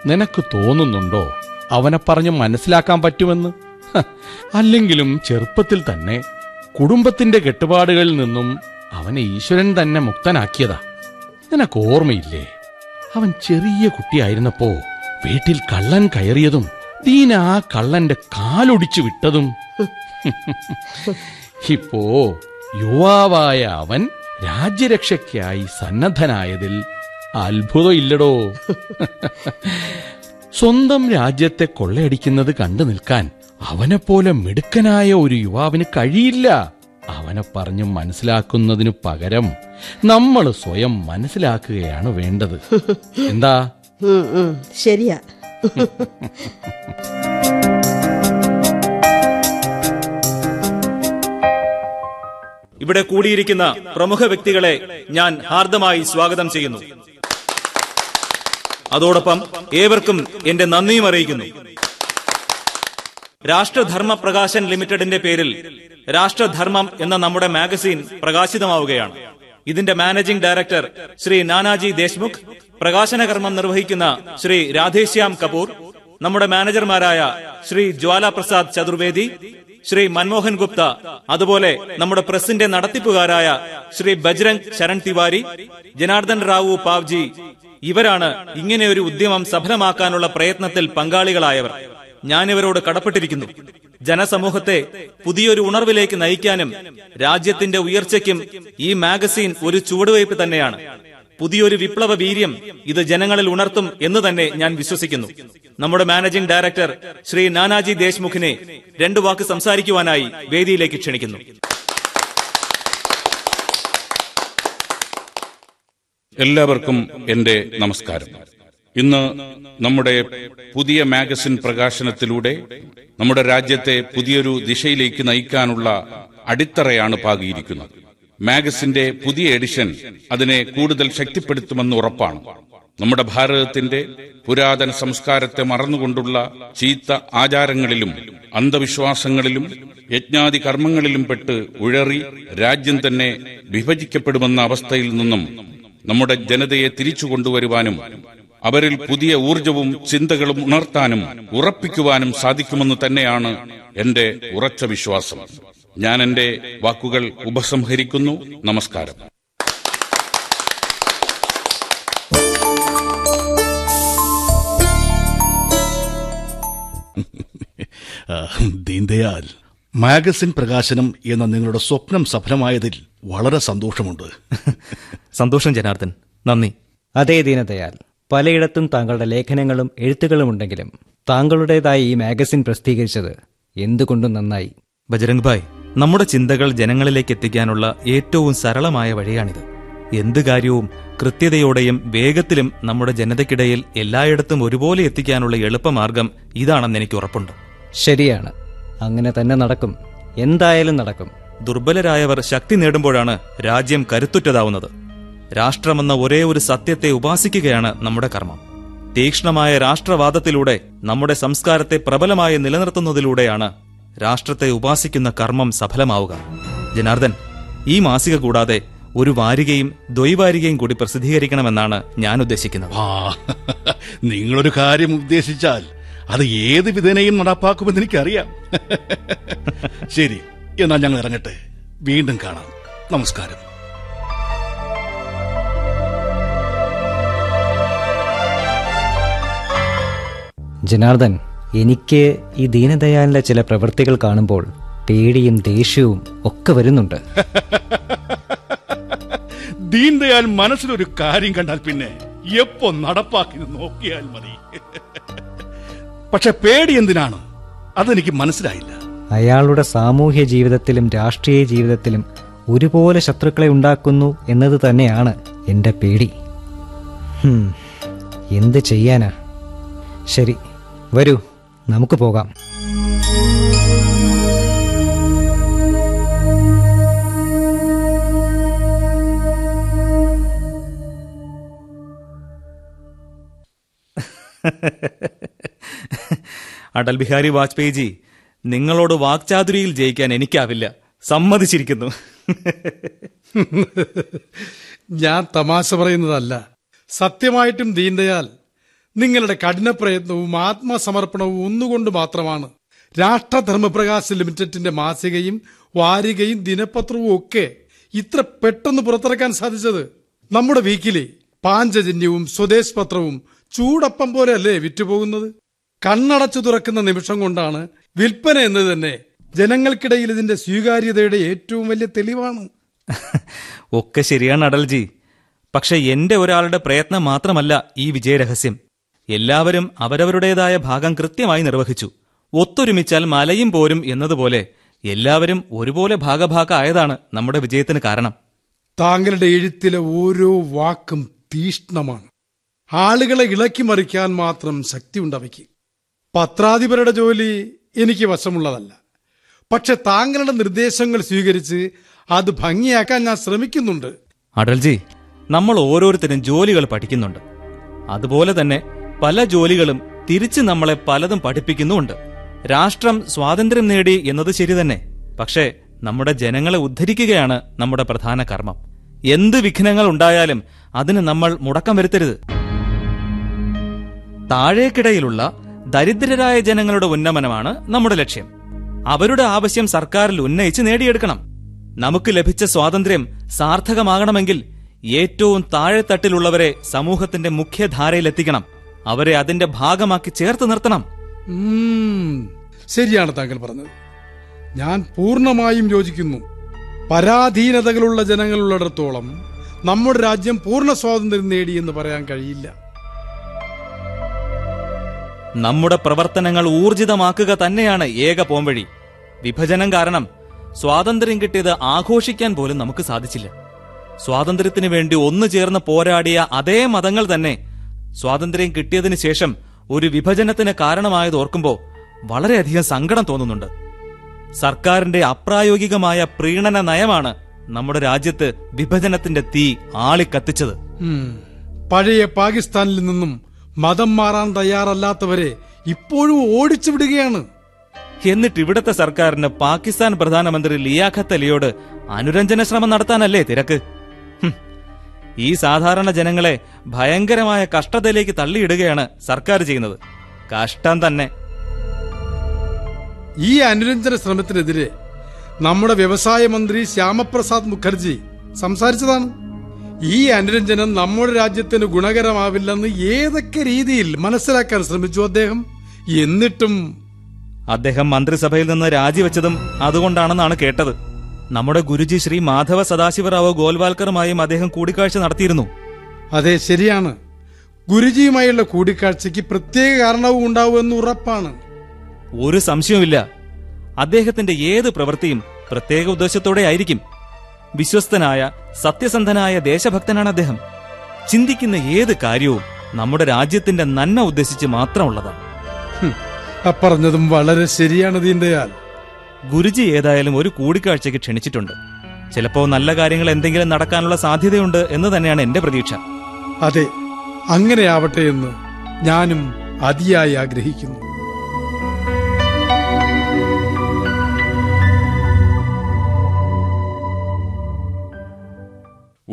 നിനക്ക് തോന്നുന്നുണ്ടോ അവനെ പറഞ്ഞു മനസ്സിലാക്കാൻ പറ്റുമെന്ന്? അല്ലെങ്കിലും ചെറുപ്പത്തിൽ തന്നെ കുടുംബത്തിന്റെ കെട്ടുപാടുകളിൽ നിന്നും അവനെ ഈശ്വരൻ തന്നെ മുക്തനാക്കിയതാ. നിനക്ക് ഓർമ്മയില്ലേ? അവൻ ചെറിയ കുട്ടിയായിരുന്നപ്പോ വീട്ടിൽ കള്ളൻ കയറിയതും ദീന ആ കള്ളന്റെ കാലൊടിച്ചു വിട്ടതും. ഇപ്പോ യുവാവായ അവൻ രാജ്യരക്ഷയ്ക്കായി സന്നദ്ധനായതിൽ അത്ഭുതമില്ലടോ. സ്വന്തം രാജ്യത്തെ കൊള്ളയടിക്കുന്നത് കണ്ടു നിൽക്കാൻ അവനെപ്പോലെ മിടുക്കനായ ഒരു യുവാവിന് കഴിയില്ല. അവനെ പറഞ്ഞു മനസ്സിലാക്കുന്നതിനു പകരം നമ്മൾ സ്വയം മനസ്സിലാക്കുകയാണ് വേണ്ടത്. എന്താ? ശരിയാ. ഇവിടെ കൂടിയിരിക്കുന്ന പ്രമുഖ വ്യക്തികളെ ഞാൻ ഹാർദമായി സ്വാഗതം ചെയ്യുന്നു. അതോടൊപ്പം ഏവർക്കും എന്റെ നന്ദിയും അറിയിക്കുന്നു. രാഷ്ട്രധർമ്മ പ്രകാശൻ ലിമിറ്റഡിന്റെ പേരിൽ രാഷ്ട്രധർമ്മം എന്ന നമ്മുടെ മാഗസിൻ പ്രകാശിതമാവുകയാണ്. ഇതിന്റെ മാനേജിംഗ് ഡയറക്ടർ ശ്രീ നാനാജി ദേശ്മുഖ് പ്രകാശനകർമ്മം നിർവഹിക്കുന്ന ശ്രീ രാധേശ്യാം കപൂർ നമ്മുടെ മാനേജർമാരായ ശ്രീ ജ്വാല പ്രസാദ് ചതുർവേദി ശ്രീ മൻമോഹൻ ഗുപ്ത അതുപോലെ നമ്മുടെ പ്രസിന്റെ നടത്തിപ്പുകാരായ ശ്രീ ബജ്രംഗ് ശരൺ തിവാരി ജനാർദ്ദൻ റാവു പാവ്ജി ഇവരാണ് ഇങ്ങനെയൊരു ഉദ്യമം സഫലമാക്കാനുള്ള പ്രയത്നത്തിൽ പങ്കാളികളായവർ. ഞാനിവരോട് കടപ്പെട്ടിരിക്കുന്നു. ജനസമൂഹത്തെ പുതിയൊരു ഉണർവിലേക്ക് നയിക്കാനും രാജ്യത്തിന്റെ ഉയർച്ചയ്ക്കും ഈ മാഗസീൻ ഒരു ചുവടുവയ്പ് തന്നെയാണ്. പുതിയൊരു വിപ്ലവ വീര്യം ഇത് ജനങ്ങളിൽ ഉണർത്തും എന്ന് തന്നെ ഞാൻ വിശ്വസിക്കുന്നു. നമ്മുടെ മാനേജിംഗ് ഡയറക്ടർ ശ്രീ നാനാജി ദേശ്മുഖിനെ രണ്ടു വാക്ക് സംസാരിക്കുവാനായി വേദിയിലേക്ക് ക്ഷണിക്കുന്നു. എല്ലാവർക്കും എന്റെ നമസ്കാരം. ഇന്ന് നമ്മുടെ പുതിയ മാഗസിൻ പ്രകാശനത്തിലൂടെ നമ്മുടെ രാജ്യത്തെ പുതിയൊരു ദിശയിലേക്ക് നയിക്കാനുള്ള അടിത്തറയാണ് പാകിയിരിക്കുന്നത്. മാഗസിന്റെ പുതിയ എഡിഷൻ അതിനെ കൂടുതൽ ശക്തിപ്പെടുത്തുമെന്ന് ഉറപ്പാണ്. നമ്മുടെ ഭാരതത്തിന്റെ പുരാതന സംസ്കാരത്തെ മറന്നുകൊണ്ടുള്ള ചീത്ത ആചാരങ്ങളിലും അന്ധവിശ്വാസങ്ങളിലും യജ്ഞാതി കർമ്മങ്ങളിലും പെട്ട് ഉഴറി രാജ്യം തന്നെ വിഭജിക്കപ്പെടുമെന്ന അവസ്ഥയിൽ നിന്നും നമ്മുടെ ജനതയെ തിരിച്ചു കൊണ്ടുവരുവാനും അവരിൽ പുതിയ ഊർജവും ചിന്തകളും ഉണർത്താനും ഉറപ്പിക്കുവാനും സാധിക്കുമെന്ന് തന്നെയാണ് എന്റെ ഉറച്ച വിശ്വാസം. ഞാൻ എന്റെ വാക്കുകൾ ഉപസംഹരിക്കുന്നു. നമസ്കാരം. ദീൻദയാൽ മാഗസിൻ പ്രകാശനം എന്ന നിങ്ങളുടെ സ്വപ്നം സഫലമായതിൽ വളരെ സന്തോഷമുണ്ട്. സന്തോഷം ജനാർദ്ദൻ. നന്ദി. അതേ ദീനദയാൽ. പലയിടത്തും താങ്കളുടെ ലേഖനങ്ങളും എഴുത്തുകളും ഉണ്ടെങ്കിലും താങ്കളുടേതായി ഈ മാഗസിൻ പ്രസിദ്ധീകരിച്ചത് എന്തുകൊണ്ടും നന്നായി. ബജരംഗ് ഭായ് നമ്മുടെ ചിന്തകൾ ജനങ്ങളിലേക്ക് എത്തിക്കാനുള്ള ഏറ്റവും സരളമായ വഴിയാണിത്. എന്ത് കാര്യവും കൃത്യതയോടെയും വേഗത്തിലും നമ്മുടെ ജനതയ്ക്കിടയിൽ എല്ലായിടത്തും ഒരുപോലെ എത്തിക്കാനുള്ള എളുപ്പമാർഗം ഇതാണെന്ന് എനിക്ക് ഉറപ്പുണ്ട്. ശരിയാണ്. അങ്ങനെ തന്നെ നടക്കും. എന്തായാലും നടക്കും. ദുർബലരായവർ ശക്തി നേടുമ്പോഴാണ് രാജ്യം കരുത്തുറ്റതാവുന്നത്. രാഷ്ട്രമെന്ന ഒരേ ഒരു സത്യത്തെ ഉപാസിക്കുകയാണ് നമ്മുടെ കർമ്മം. തീക്ഷ്ണമായ രാഷ്ട്രവാദത്തിലൂടെ നമ്മുടെ സംസ്കാരത്തെ പ്രബലമായി നിലനിർത്തുന്നതിലൂടെയാണ് രാഷ്ട്രത്തെ ഉപാസിക്കുന്ന കർമ്മം സഫലമാവുക. ജനാർദ്ദൻ ഈ മാസിക കൂടാതെ ഒരു വാരികയും ദ്വൈവാരികയും കൂടി പ്രസിദ്ധീകരിക്കണമെന്നാണ് ഞാൻ ഉദ്ദേശിക്കുന്നത്. നിങ്ങളൊരു കാര്യം ഉദ്ദേശിച്ചാൽ അത് ഏത് വിധേനയും നടപ്പാക്കുമെന്ന് എനിക്കറിയാം. ശരി എന്നാൽ ഞങ്ങൾ ഇറങ്ങട്ടെ. വീണ്ടും കാണാം. നമസ്കാരം. ജനാർദ്ദൻ എനിക്ക് ഈ ദീനദയാലിന്റെ ചില പ്രവൃത്തികൾ കാണുമ്പോൾ പേടിയും ദേഷ്യവും ഒക്കെ വരുന്നുണ്ട്. ദീൻദയാൽ മനസ്സിലൊരു കാര്യം കണ്ടാൽ പിന്നെ എപ്പോ നടപ്പാക്കി നോക്കിയാൽ മതി. പക്ഷെ പേടി എന്തിനാണ്? അതെനിക്ക് മനസ്സിലായില്ല. അയാളുടെ സാമൂഹ്യ ജീവിതത്തിലും രാഷ്ട്രീയ ജീവിതത്തിലും ഒരുപോലെ ശത്രുക്കളെ ഉണ്ടാക്കുന്നു എന്നത് തന്നെയാണ് എന്റെ പേടി. എന്ത് ചെയ്യാനാ? ശരി. വരൂ നമുക്ക് പോകാം. അടൽ ബിഹാരി വാജ്പേയി ജി നിങ്ങളോട് വാക്ചാതുരിയിൽ ജയിക്കാൻ എനിക്കാവില്ല. സമ്മതിച്ചിരിക്കുന്നു. ഞാൻ തമാശ പറയുന്നതല്ല. സത്യമായിട്ടും ദീൻദയാൽ നിങ്ങളുടെ കഠിന പ്രയത്നവും ആത്മസമർപ്പണവും ഒന്നുകൊണ്ട് മാത്രമാണ്. രാഷ്ട്രധർമ്മപ്രകാശ് ലിമിറ്റഡിന്റെ മാസികയും വാരികയും ദിനപത്രവും ഒക്കെ ഇത്ര പെട്ടെന്ന് പുറത്തിറക്കാൻ സാധിച്ചത് നമ്മുടെ വീക്കിലി പാഞ്ചജന്യവും സ്വദേശ് പത്രവും ചൂടപ്പം പോലെയല്ലേ വിറ്റുപോകുന്നത്? കണ്ണടച്ചു തുറക്കുന്ന നിമിഷം കൊണ്ടാണ് വിൽപ്പന എന്ന് തന്നെ ജനങ്ങൾക്കിടയിൽ ഇതിന്റെ സ്വീകാര്യതയുടെ ഏറ്റവും വലിയ തെളിവാണ്. ഒക്കെ ശരിയാണ് അടൽജി. പക്ഷെ എന്റെ ഒരാളുടെ പ്രയത്നം മാത്രമല്ല ഈ വിജയരഹസ്യം. എല്ലാവരും അവരവരുടേതായ ഭാഗം കൃത്യമായി നിർവഹിച്ചു. ഒത്തൊരുമിച്ചാൽ മലയും പോരും എന്നതുപോലെ എല്ലാവരും ഒരുപോലെ ഭാഗഭാഗമായതാണ് നമ്മുടെ വിജയത്തിന് കാരണം. താങ്കളുടെ എഴുത്തിലെ ഓരോ വാക്കും തീഷ്ണമാണ്. ആളുകളെ ഇളക്കി മറിക്കാൻ മാത്രം ശക്തിയുണ്ട് അവയ്ക്ക്. പത്രാധിപരുടെ ജോലി എനിക്ക് വശമുള്ളതല്ല. പക്ഷെ താങ്കളുടെ നിർദ്ദേശങ്ങൾ സ്വീകരിച്ച് അത് ഭംഗിയാക്കാൻ ഞാൻ ശ്രമിക്കുന്നുണ്ട്. അടൽജി നമ്മൾ ഓരോരുത്തരും ജോലികൾ പഠിക്കുന്നുണ്ട്. അതുപോലെ തന്നെ പല ജോലികളും തിരിച്ച് നമ്മളെ പലതും പഠിപ്പിക്കുന്നുമുണ്ട്. രാഷ്ട്രം സ്വാതന്ത്ര്യം നേടി എന്നത് ശരി തന്നെ. പക്ഷേ നമ്മുടെ ജനങ്ങളെ ഉദ്ധരിക്കുകയാണ് നമ്മുടെ പ്രധാന കർമ്മം. എന്ത് വിഘ്നങ്ങൾ ഉണ്ടായാലും അതിന് നമ്മൾ മുടക്കം വരുത്തരുത്. താഴേക്കിടയിലുള്ള ദരിദ്രരായ ജനങ്ങളുടെ ഉന്നമനമാണ് നമ്മുടെ ലക്ഷ്യം. അവരുടെ ആവശ്യം സർക്കാരിൽ ഉന്നയിച്ച് നേടിയെടുക്കണം. നമുക്ക് ലഭിച്ച സ്വാതന്ത്ര്യം സാർത്ഥകമാകണമെങ്കിൽ ഏറ്റവും താഴെത്തട്ടിലുള്ളവരെ സമൂഹത്തിന്റെ മുഖ്യധാരയിലെത്തിക്കണം. അവരെ അതിന്റെ ഭാഗമാക്കി ചേർത്ത് നിർത്തണം. ശരിയാണ് താങ്കൾ പറഞ്ഞത്. ഞാൻ പൂർണമായും യോജിക്കുന്നു. പരാധീനതകളുള്ള ജനങ്ങളുള്ളിടത്തോളം നമ്മുടെ രാജ്യം പൂർണ സ്വാതന്ത്ര്യം നേടി എന്ന് പറയാൻ കഴിയില്ല. നമ്മുടെ പ്രവർത്തനങ്ങൾ ഊർജിതമാക്കുക തന്നെയാണ് ഏക പോംവഴി. വിഭജനം കാരണം സ്വാതന്ത്ര്യം കിട്ടിയത് ആഘോഷിക്കാൻ പോലും നമുക്ക് സാധിച്ചില്ല. സ്വാതന്ത്ര്യത്തിന് വേണ്ടി ഒന്നു ചേർന്ന് പോരാടിയ അതേ മതങ്ങൾ തന്നെ സ്വാതന്ത്ര്യം കിട്ടിയതിനു ശേഷം ഒരു വിഭജനത്തിന് കാരണമായത് ഓർക്കുമ്പോൾ വളരെയധികം സങ്കടം തോന്നുന്നുണ്ട്. സർക്കാരിന്റെ അപ്രായോഗികമായ പ്രീണന നയമാണ് നമ്മുടെ രാജ്യത്ത് വിഭജനത്തിന്റെ തീ ആളിക്കത്തിച്ചത്. പഴയ പാകിസ്ഥാനിൽ നിന്നും മതം മാറാൻ തയ്യാറല്ലാത്തവരെ ഇപ്പോഴും ഓടിച്ചു വിടുകയാണ് എന്നിട്ട് ഇവിടത്തെ സർക്കാരിന് പാകിസ്ഥാൻ പ്രധാനമന്ത്രി ലിയാഖത്ത് അലിയോട് അനുരഞ്ജന ശ്രമം നടത്താനല്ലേ തിരക്ക്. ഈ സാധാരണ ജനങ്ങളെ ഭയങ്കരമായ കഷ്ടതയിലേക്ക് തള്ളിയിടുകയാണ് സർക്കാർ ചെയ്യുന്നത്. കഷ്ടം തന്നെ. ഈ അനുരഞ്ജന ശ്രമത്തിനെതിരെ നമ്മുടെ വ്യവസായ മന്ത്രി ശ്യാമപ്രസാദ് മുഖർജി സംസാരിച്ചതാണ്. ഈ അനുരഞ്ജനം നമ്മുടെ രാജ്യത്തിന് ഗുണകരമാവില്ലെന്ന് ഏതൊക്കെ രീതിയിൽ മനസ്സിലാക്കാൻ ശ്രമിച്ചു അദ്ദേഹം? എന്നിട്ടും അദ്ദേഹം മന്ത്രിസഭയിൽ നിന്ന് രാജിവെച്ചതും അതുകൊണ്ടാണെന്നാണ് കേട്ടത്. നമ്മുടെ ഗുരുജി ശ്രീ മാധവ സദാശിവറാവു ഗോൽവാൽക്കറുമായും അദ്ദേഹം കൂടിക്കാഴ്ച നടത്തിയിരുന്നു. അതെ ശരിയാണ്. ഗുരുജിയുമായുള്ള കൂടിക്കാഴ്ചയ്ക്ക് പ്രത്യേക കാരണവും ഉണ്ടാവുമെന്ന് ഉറപ്പാണ്. ഒരു സംശയവുമില്ല. അദ്ദേഹത്തിന്റെ ഏത് പ്രവൃത്തിയും പ്രത്യേക ഉദ്ദേശത്തോടെ ആയിരിക്കും. വിശ്വസ്തനായ സത്യസന്ധനായ ദേശഭക്തനാണ് അദ്ദേഹം. ചിന്തിക്കുന്ന ഏത് കാര്യവും നമ്മുടെ രാജ്യത്തിന്റെ നന്മ ഉദ്ദേശിച്ച് മാത്രമുള്ളതാണ്. പറഞ്ഞതും വളരെ ശരിയാണ് ദീൻദയാൽ ഗുരുജി ഏതായാലും ഒരു കൂടിക്കാഴ്ചയ്ക്ക് ക്ഷണിച്ചിട്ടുണ്ട്. ചിലപ്പോ നല്ല കാര്യങ്ങൾ എന്തെങ്കിലും നടക്കാനുള്ള സാധ്യതയുണ്ട് എന്ന് തന്നെയാണ് എന്റെ പ്രതീക്ഷ. അതെ അങ്ങനെയാവട്ടെ എന്ന് ഞാനും അതിയായി ആഗ്രഹിക്കുന്നു.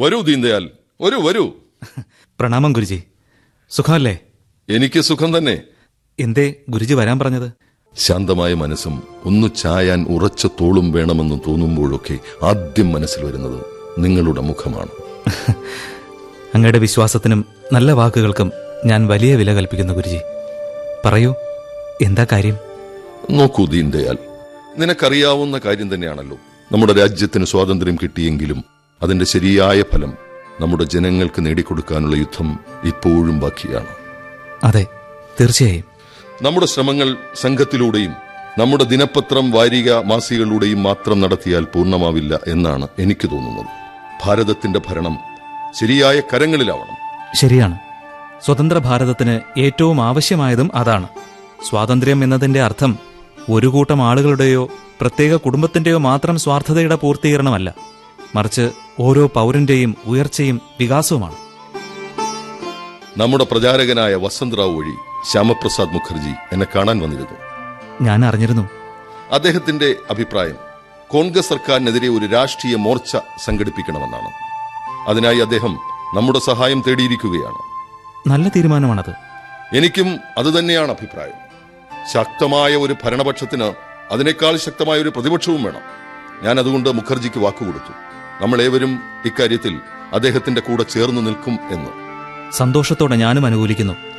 വരൂ ദീൻദയാൽ ഒരു വരൂ. പ്രണാമം ഗുരുജി. സുഖമല്ലേ? എനിക്ക് സുഖം തന്നെ. എന്തേ ഗുരുജി വരാൻ പറഞ്ഞത്? ശാന്തമായ മനസ്സും ഒന്നു ചായാൻ ഉറച്ച തോളും വേണമെന്ന് തോന്നുമ്പോഴൊക്കെ ആദ്യം മനസ്സിൽ വരുന്നത് നിങ്ങളുടെ മുഖമാണ്. അങ്ങയുടെ വിശ്വാസത്തിനും നല്ല വാക്കുകൾക്കും ഞാൻ വലിയ വില കൽപ്പിക്കുന്നു ഗുരുജി. പറയൂ എന്താ കാര്യം? നോക്കൂ ദീൻദയാൽ. നിനക്കറിയാവുന്ന കാര്യം തന്നെയാണല്ലോ. നമ്മുടെ രാജ്യത്തിന് സ്വാതന്ത്ര്യം കിട്ടിയെങ്കിലും അതിന്റെ ശരിയായ ഫലം നമ്മുടെ ജനങ്ങൾക്ക് നേടിക്കൊടുക്കാനുള്ള യുദ്ധം ഇപ്പോഴും ബാക്കിയാണ്. അതെ തീർച്ചയായും. നമ്മുടെ ശ്രമങ്ങൾ സംഘത്തിലൂടെയും നമ്മുടെ ദിനപത്രം വാരിക മാസികളിലൂടെയും മാത്രം നടത്തിയാൽ പൂർണമാവില്ല എന്നാണ് എനിക്ക് തോന്നുന്നത്. ഭാരതത്തിന്റെ ഭരണം ശരിയായ കരങ്ങളിലാവണം. ശരിയാണ്. സ്വതന്ത്ര ഭാരതത്തിന് ഏറ്റവും ആവശ്യമായതും അതാണ്. സ്വാതന്ത്ര്യം എന്നതിന്റെ അർത്ഥം ഒരു കൂട്ടം ആളുകളുടെയോ പ്രത്യേക കുടുംബത്തിന്റെയോ മാത്രം സ്വാർത്ഥതയുടെ പൂർത്തീകരണമല്ല. മറിച്ച് ഓരോ പൗരന്റെയും ഉയർച്ചയും വികാസവുമാണ്. നമ്മുടെ പ്രചാരകനായ വസന്തറാവ് വഴി ശ്യാമപ്രസാദ് മുഖർജി എന്നെ കാണാൻ വന്നിരുന്നു. ഞാൻ അറിഞ്ഞിരുന്നു. അദ്ദേഹത്തിന്റെ അഭിപ്രായം കോൺഗ്രസ് സർക്കാരിനെതിരെ ഒരു രാഷ്ട്രീയ മോർച്ച സംഘടിപ്പിക്കണമെന്നാണ്. അതിനായി അദ്ദേഹം നമ്മുടെ സഹായം തേടിയിരിക്കുകയാണ്. നല്ല തീരുമാനമാണത്. എനിക്കും അതുതന്നെയാണ് അഭിപ്രായം. ശക്തമായ ഒരു ഭരണപക്ഷത്തിന് അതിനേക്കാൾ ശക്തമായ ഒരു പ്രതിപക്ഷവും വേണം. ഞാൻ അതുകൊണ്ട് മുഖർജിക്ക് വാക്കുകൊടുത്തു നമ്മൾ ഏവരും ഇക്കാര്യത്തിൽ അദ്ദേഹത്തിന്റെ കൂടെ ചേർന്ന് നിൽക്കും എന്ന്. സന്തോഷത്തോടെ ഞാനും അനുകൂലിക്കുന്നു.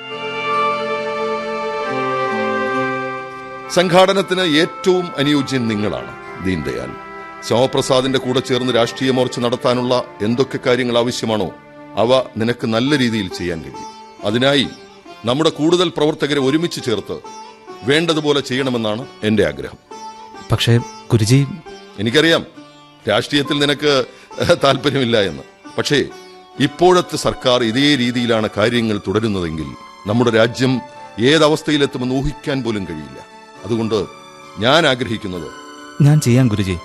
സംഘാടനത്തിന് ഏറ്റവും അനുയോജ്യൻ നിങ്ങളാണ് ദീൻദയാൽ ശ്യാമപ്രസാദിന്റെ കൂടെ ചേർന്ന് രാഷ്ട്രീയ മോർച്ച നടത്താനുള്ള എന്തൊക്കെ കാര്യങ്ങൾ ആവശ്യമാണോ അവ നിനക്ക് നല്ല രീതിയിൽ ചെയ്യാൻ കഴിയും. അതിനായി നമ്മുടെ കൂടുതൽ പ്രവർത്തകരെ ഒരുമിച്ച് ചേർത്ത് വേണ്ടതുപോലെ ചെയ്യണമെന്നാണ് എന്റെ ആഗ്രഹം. പക്ഷേ ഗുരുജി എനിക്കറിയാം രാഷ്ട്രീയത്തിൽ നിനക്ക് താല്പര്യമില്ല എന്ന്. പക്ഷേ ഇപ്പോഴത്തെ സർക്കാർ ഇതേ രീതിയിലാണ് കാര്യങ്ങൾ തുടരുന്നതെങ്കിൽ നമ്മുടെ രാജ്യം ഏതവസ്ഥയിലെത്തുമെന്ന് ഊഹിക്കാൻ പോലും കഴിയില്ല. അതുകൊണ്ട് ഞാൻ ആഗ്രഹിക്കുന്നത് ഞാൻ ചെയ്യാം ഗുരുജി.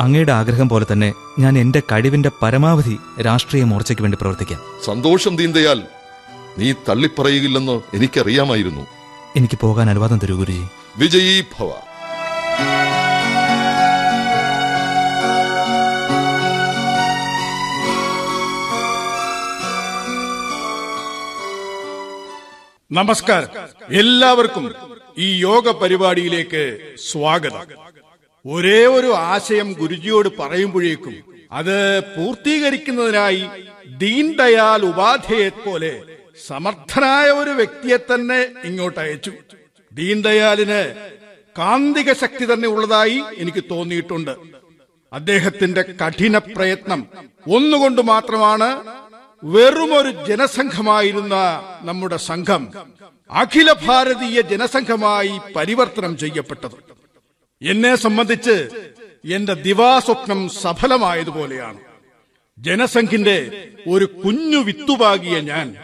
അങ്ങയുടെ ആഗ്രഹം പോലെ തന്നെ ഞാൻ എന്റെ കഴിവിന്റെ പരമാവധി രാഷ്ട്രീയ മോർച്ചയ്ക്ക് വേണ്ടി പ്രവർത്തിക്കാം. സന്തോഷം ദീൻദയാൽ നീ തള്ളിപ്പറയുകില്ലെന്ന് എനിക്കറിയാമായിരുന്നു. എനിക്ക് പോകാൻ അനുവാദം തരൂ ഗുരുജി. വിജയീ ഭവ. നമസ്കാരം. എല്ലാവർക്കും ഈ യോഗ പരിപാടിയിലേക്ക് സ്വാഗതം. ഒരേ ഒരു ആശയം ഗുരുജിയോട് പറയുമ്പോഴേക്കും അത് പൂർത്തീകരിക്കുന്നതിനായി ദീൻ ദയാൽ ഉപാധ്യയെ പോലെ സമർത്ഥനായ ഒരു വ്യക്തിയെ തന്നെ ഇങ്ങോട്ട് അയച്ചു. ദീൻ ദയാലിന് കാന്തിക ശക്തി തന്നെ ഉള്ളതായി എനിക്ക് തോന്നിയിട്ടുണ്ട്. അദ്ദേഹത്തിന്റെ കഠിന പ്രയത്നം ഒന്നുകൊണ്ട് മാത്രമാണ് വെറുമൊരു ജനസംഘമായിരുന്ന നമ്മുടെ സംഘം അഖില ഭാരതീയ ജനസംഘമായി പരിവർത്തനം ചെയ്യപ്പെട്ടത്. എന്നെ സംബന്ധിച്ച് എന്റെ ദിവാസ്വപ്നം സഫലമായതുപോലെയാണ്. ജനസംഘിന്റെ ഒരു കുഞ്ഞു വിത്തുപാകിയ ഞാൻ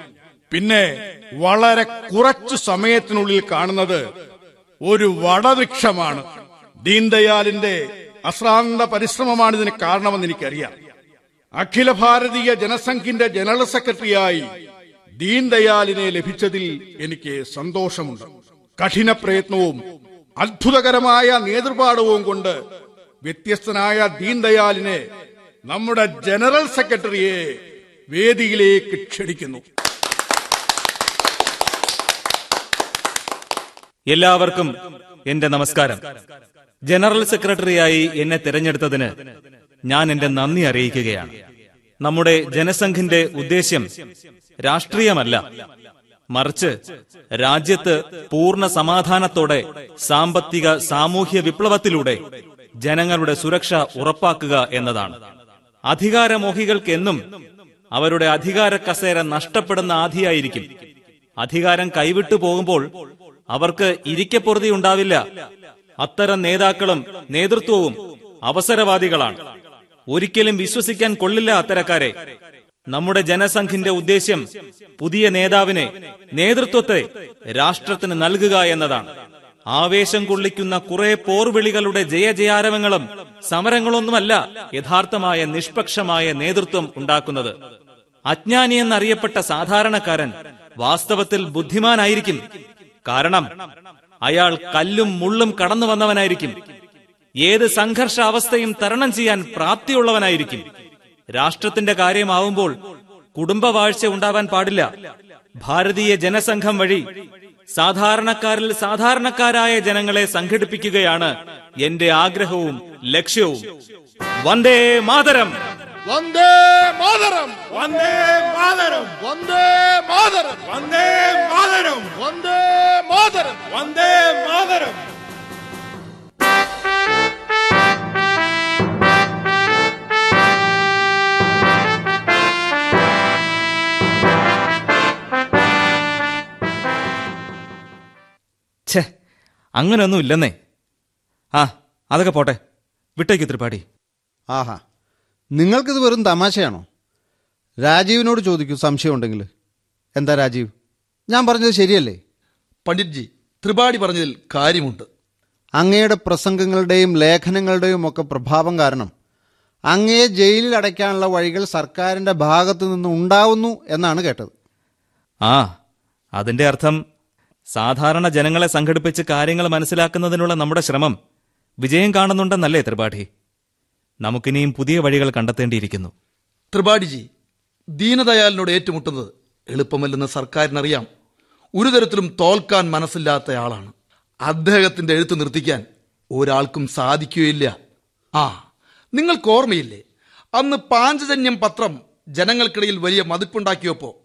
പിന്നെ വളരെ കുറച്ചു സമയത്തിനുള്ളിൽ കാണുന്നത് ഒരു വടവൃക്ഷമാണ്. ദീൻദയാലിന്റെ അശ്രാന്ത പരിശ്രമമാണ് ഇതിന് കാരണമെന്ന് എനിക്കറിയാം. അഖില ഭാരതീയ ജനസംഘിന്റെ ജനറൽ സെക്രട്ടറിയായി ദീൻദയാലിനെ ലഭിച്ചതിൽ എനിക്ക് സന്തോഷമുണ്ട്. കഠിന പ്രയത്നവും അത്ഭുതകരമായ നേതൃപാടവും കൊണ്ട് വ്യത്യസ്തനായ ദീൻദയാലിനെ നമ്മുടെ ജനറൽ സെക്രട്ടറിയെ വേദിയിലേക്ക് ക്ഷണിക്കുന്നു. എല്ലാവർക്കും എന്റെ നമസ്കാരം. ജനറൽ സെക്രട്ടറിയായി എന്നെ തിരഞ്ഞെടുത്തതിന് ഞാൻ എന്റെ നന്ദി അറിയിക്കുകയാണ്. നമ്മുടെ ജനസംഘിന്റെ ഉദ്ദേശ്യം രാഷ്ട്രീയമല്ല. മറിച്ച് രാജ്യത്ത് പൂർണ സമാധാനത്തോടെ സാമ്പത്തിക സാമൂഹ്യ വിപ്ലവത്തിലൂടെ ജനങ്ങളുടെ സുരക്ഷ ഉറപ്പാക്കുക എന്നതാണ്. അധികാരമോഹികൾക്കെന്നും അവരുടെ അധികാര കസേര നഷ്ടപ്പെടുന്ന ആധിയായിരിക്കും. അധികാരം കൈവിട്ടു പോകുമ്പോൾ അവർക്ക് ഇരിക്കപ്പുറതി ഉണ്ടാവില്ല. അത്തരം നേതാക്കളും നേതൃത്വവും അവസരവാദികളാണ്. ഒരിക്കലും വിശ്വസിക്കാൻ കൊള്ളില്ല അത്തരക്കാരെ. നമ്മുടെ ജനസംഘിന്റെ ഉദ്ദേശ്യം പുതിയ നേതാവിനെ നേതൃത്വത്തെ രാഷ്ട്രത്തിന് നൽകുക എന്നതാണ്. ആവേശം കൊള്ളിക്കുന്ന കുറെ പോർവിളികളുടെ ജയജയാരവങ്ങളും സമരങ്ങളൊന്നുമല്ല യഥാർത്ഥമായ നിഷ്പക്ഷമായ നേതൃത്വം ഉണ്ടാക്കുന്നത്. അജ്ഞാനി എന്നറിയപ്പെട്ട സാധാരണക്കാരൻ വാസ്തവത്തിൽ ബുദ്ധിമാനായിരിക്കും. കാരണം അയാൾ കല്ലും മുള്ളും കടന്നു വന്നവനായിരിക്കും ഏത് സംഘർഷ അവസ്ഥയും തരണം ചെയ്യാൻ പ്രാപ്തിയുള്ളവനായിരിക്കും. രാഷ്ട്രത്തിന്റെ കാര്യമാവുമ്പോൾ കുടുംബവാഴ്ച ഉണ്ടാവാൻ പാടില്ല. ഭാരതീയ ജനസംഘം വഴി സാധാരണക്കാരിൽ സാധാരണക്കാരായ ജനങ്ങളെ സംഘടിപ്പിക്കുകയാണ് എന്റെ ആഗ്രഹവും ലക്ഷ്യവും. വന്ദേ മാതരം! വന്ദേ മാതരം! വന്ദേ മാതരം! വന്ദേ മാതരം! വന്ദേ മാതരം! വന്ദേ മാതരം! വന്ദേ മാതരം! അങ്ങനെയൊന്നും ഇല്ലെന്നേ. ആ അതൊക്കെ പോട്ടെ. വിട്ടേക്ക് ത്രിപാഠി. ആഹാ. നിങ്ങൾക്കിത് വെറും തമാശയാണോ? രാജീവിനോട് ചോദിക്കൂ സംശയമുണ്ടെങ്കിൽ. എന്താ രാജീവ്? ഞാൻ പറഞ്ഞത് ശരിയല്ലേ? പണ്ഡിറ്റ്ജി ത്രിപാഠി പറഞ്ഞതിൽ കാര്യമുണ്ട്. അങ്ങയുടെ പ്രസംഗങ്ങളുടെയും ലേഖനങ്ങളുടെയും ഒക്കെ പ്രഭാവം കാരണം അങ്ങയെ ജയിലിൽ അടയ്ക്കാനുള്ള വഴികൾ സർക്കാരിന്റെ ഭാഗത്തു നിന്ന് ഉണ്ടാവുന്നു എന്നാണ് കേട്ടത്. ആ അതിന്റെ അർത്ഥം സാധാരണ ജനങ്ങളെ സംഘടിപ്പിച്ച് കാര്യങ്ങൾ മനസ്സിലാക്കുന്നതിനുള്ള നമ്മുടെ ശ്രമം വിജയം കാണുന്നുണ്ടെന്നല്ലേ ത്രിപാഠി? നമുക്കിനിയും പുതിയ വഴികൾ കണ്ടെത്തേണ്ടിയിരിക്കുന്നു. ത്രിപാഠിജി ദീനദയാലിനോട് ഏറ്റുമുട്ടുന്നത് എളുപ്പമല്ലെന്ന് സർക്കാരിനറിയാം. ഒരു തരത്തിലും തോൽക്കാൻ മനസ്സില്ലാത്തയാളാണ് അദ്ദേഹത്തിന്റെ എഴുത്ത് നിർത്തിക്കാൻ ഒരാൾക്കും സാധിക്കുകയില്ല. ആ നിങ്ങൾക്ക് ഓർമ്മയില്ലേ? അന്ന് പാഞ്ചജന്യം പത്രം ജനങ്ങൾക്കിടയിൽ വലിയ മതിപ്പുണ്ടാക്കിയപ്പോ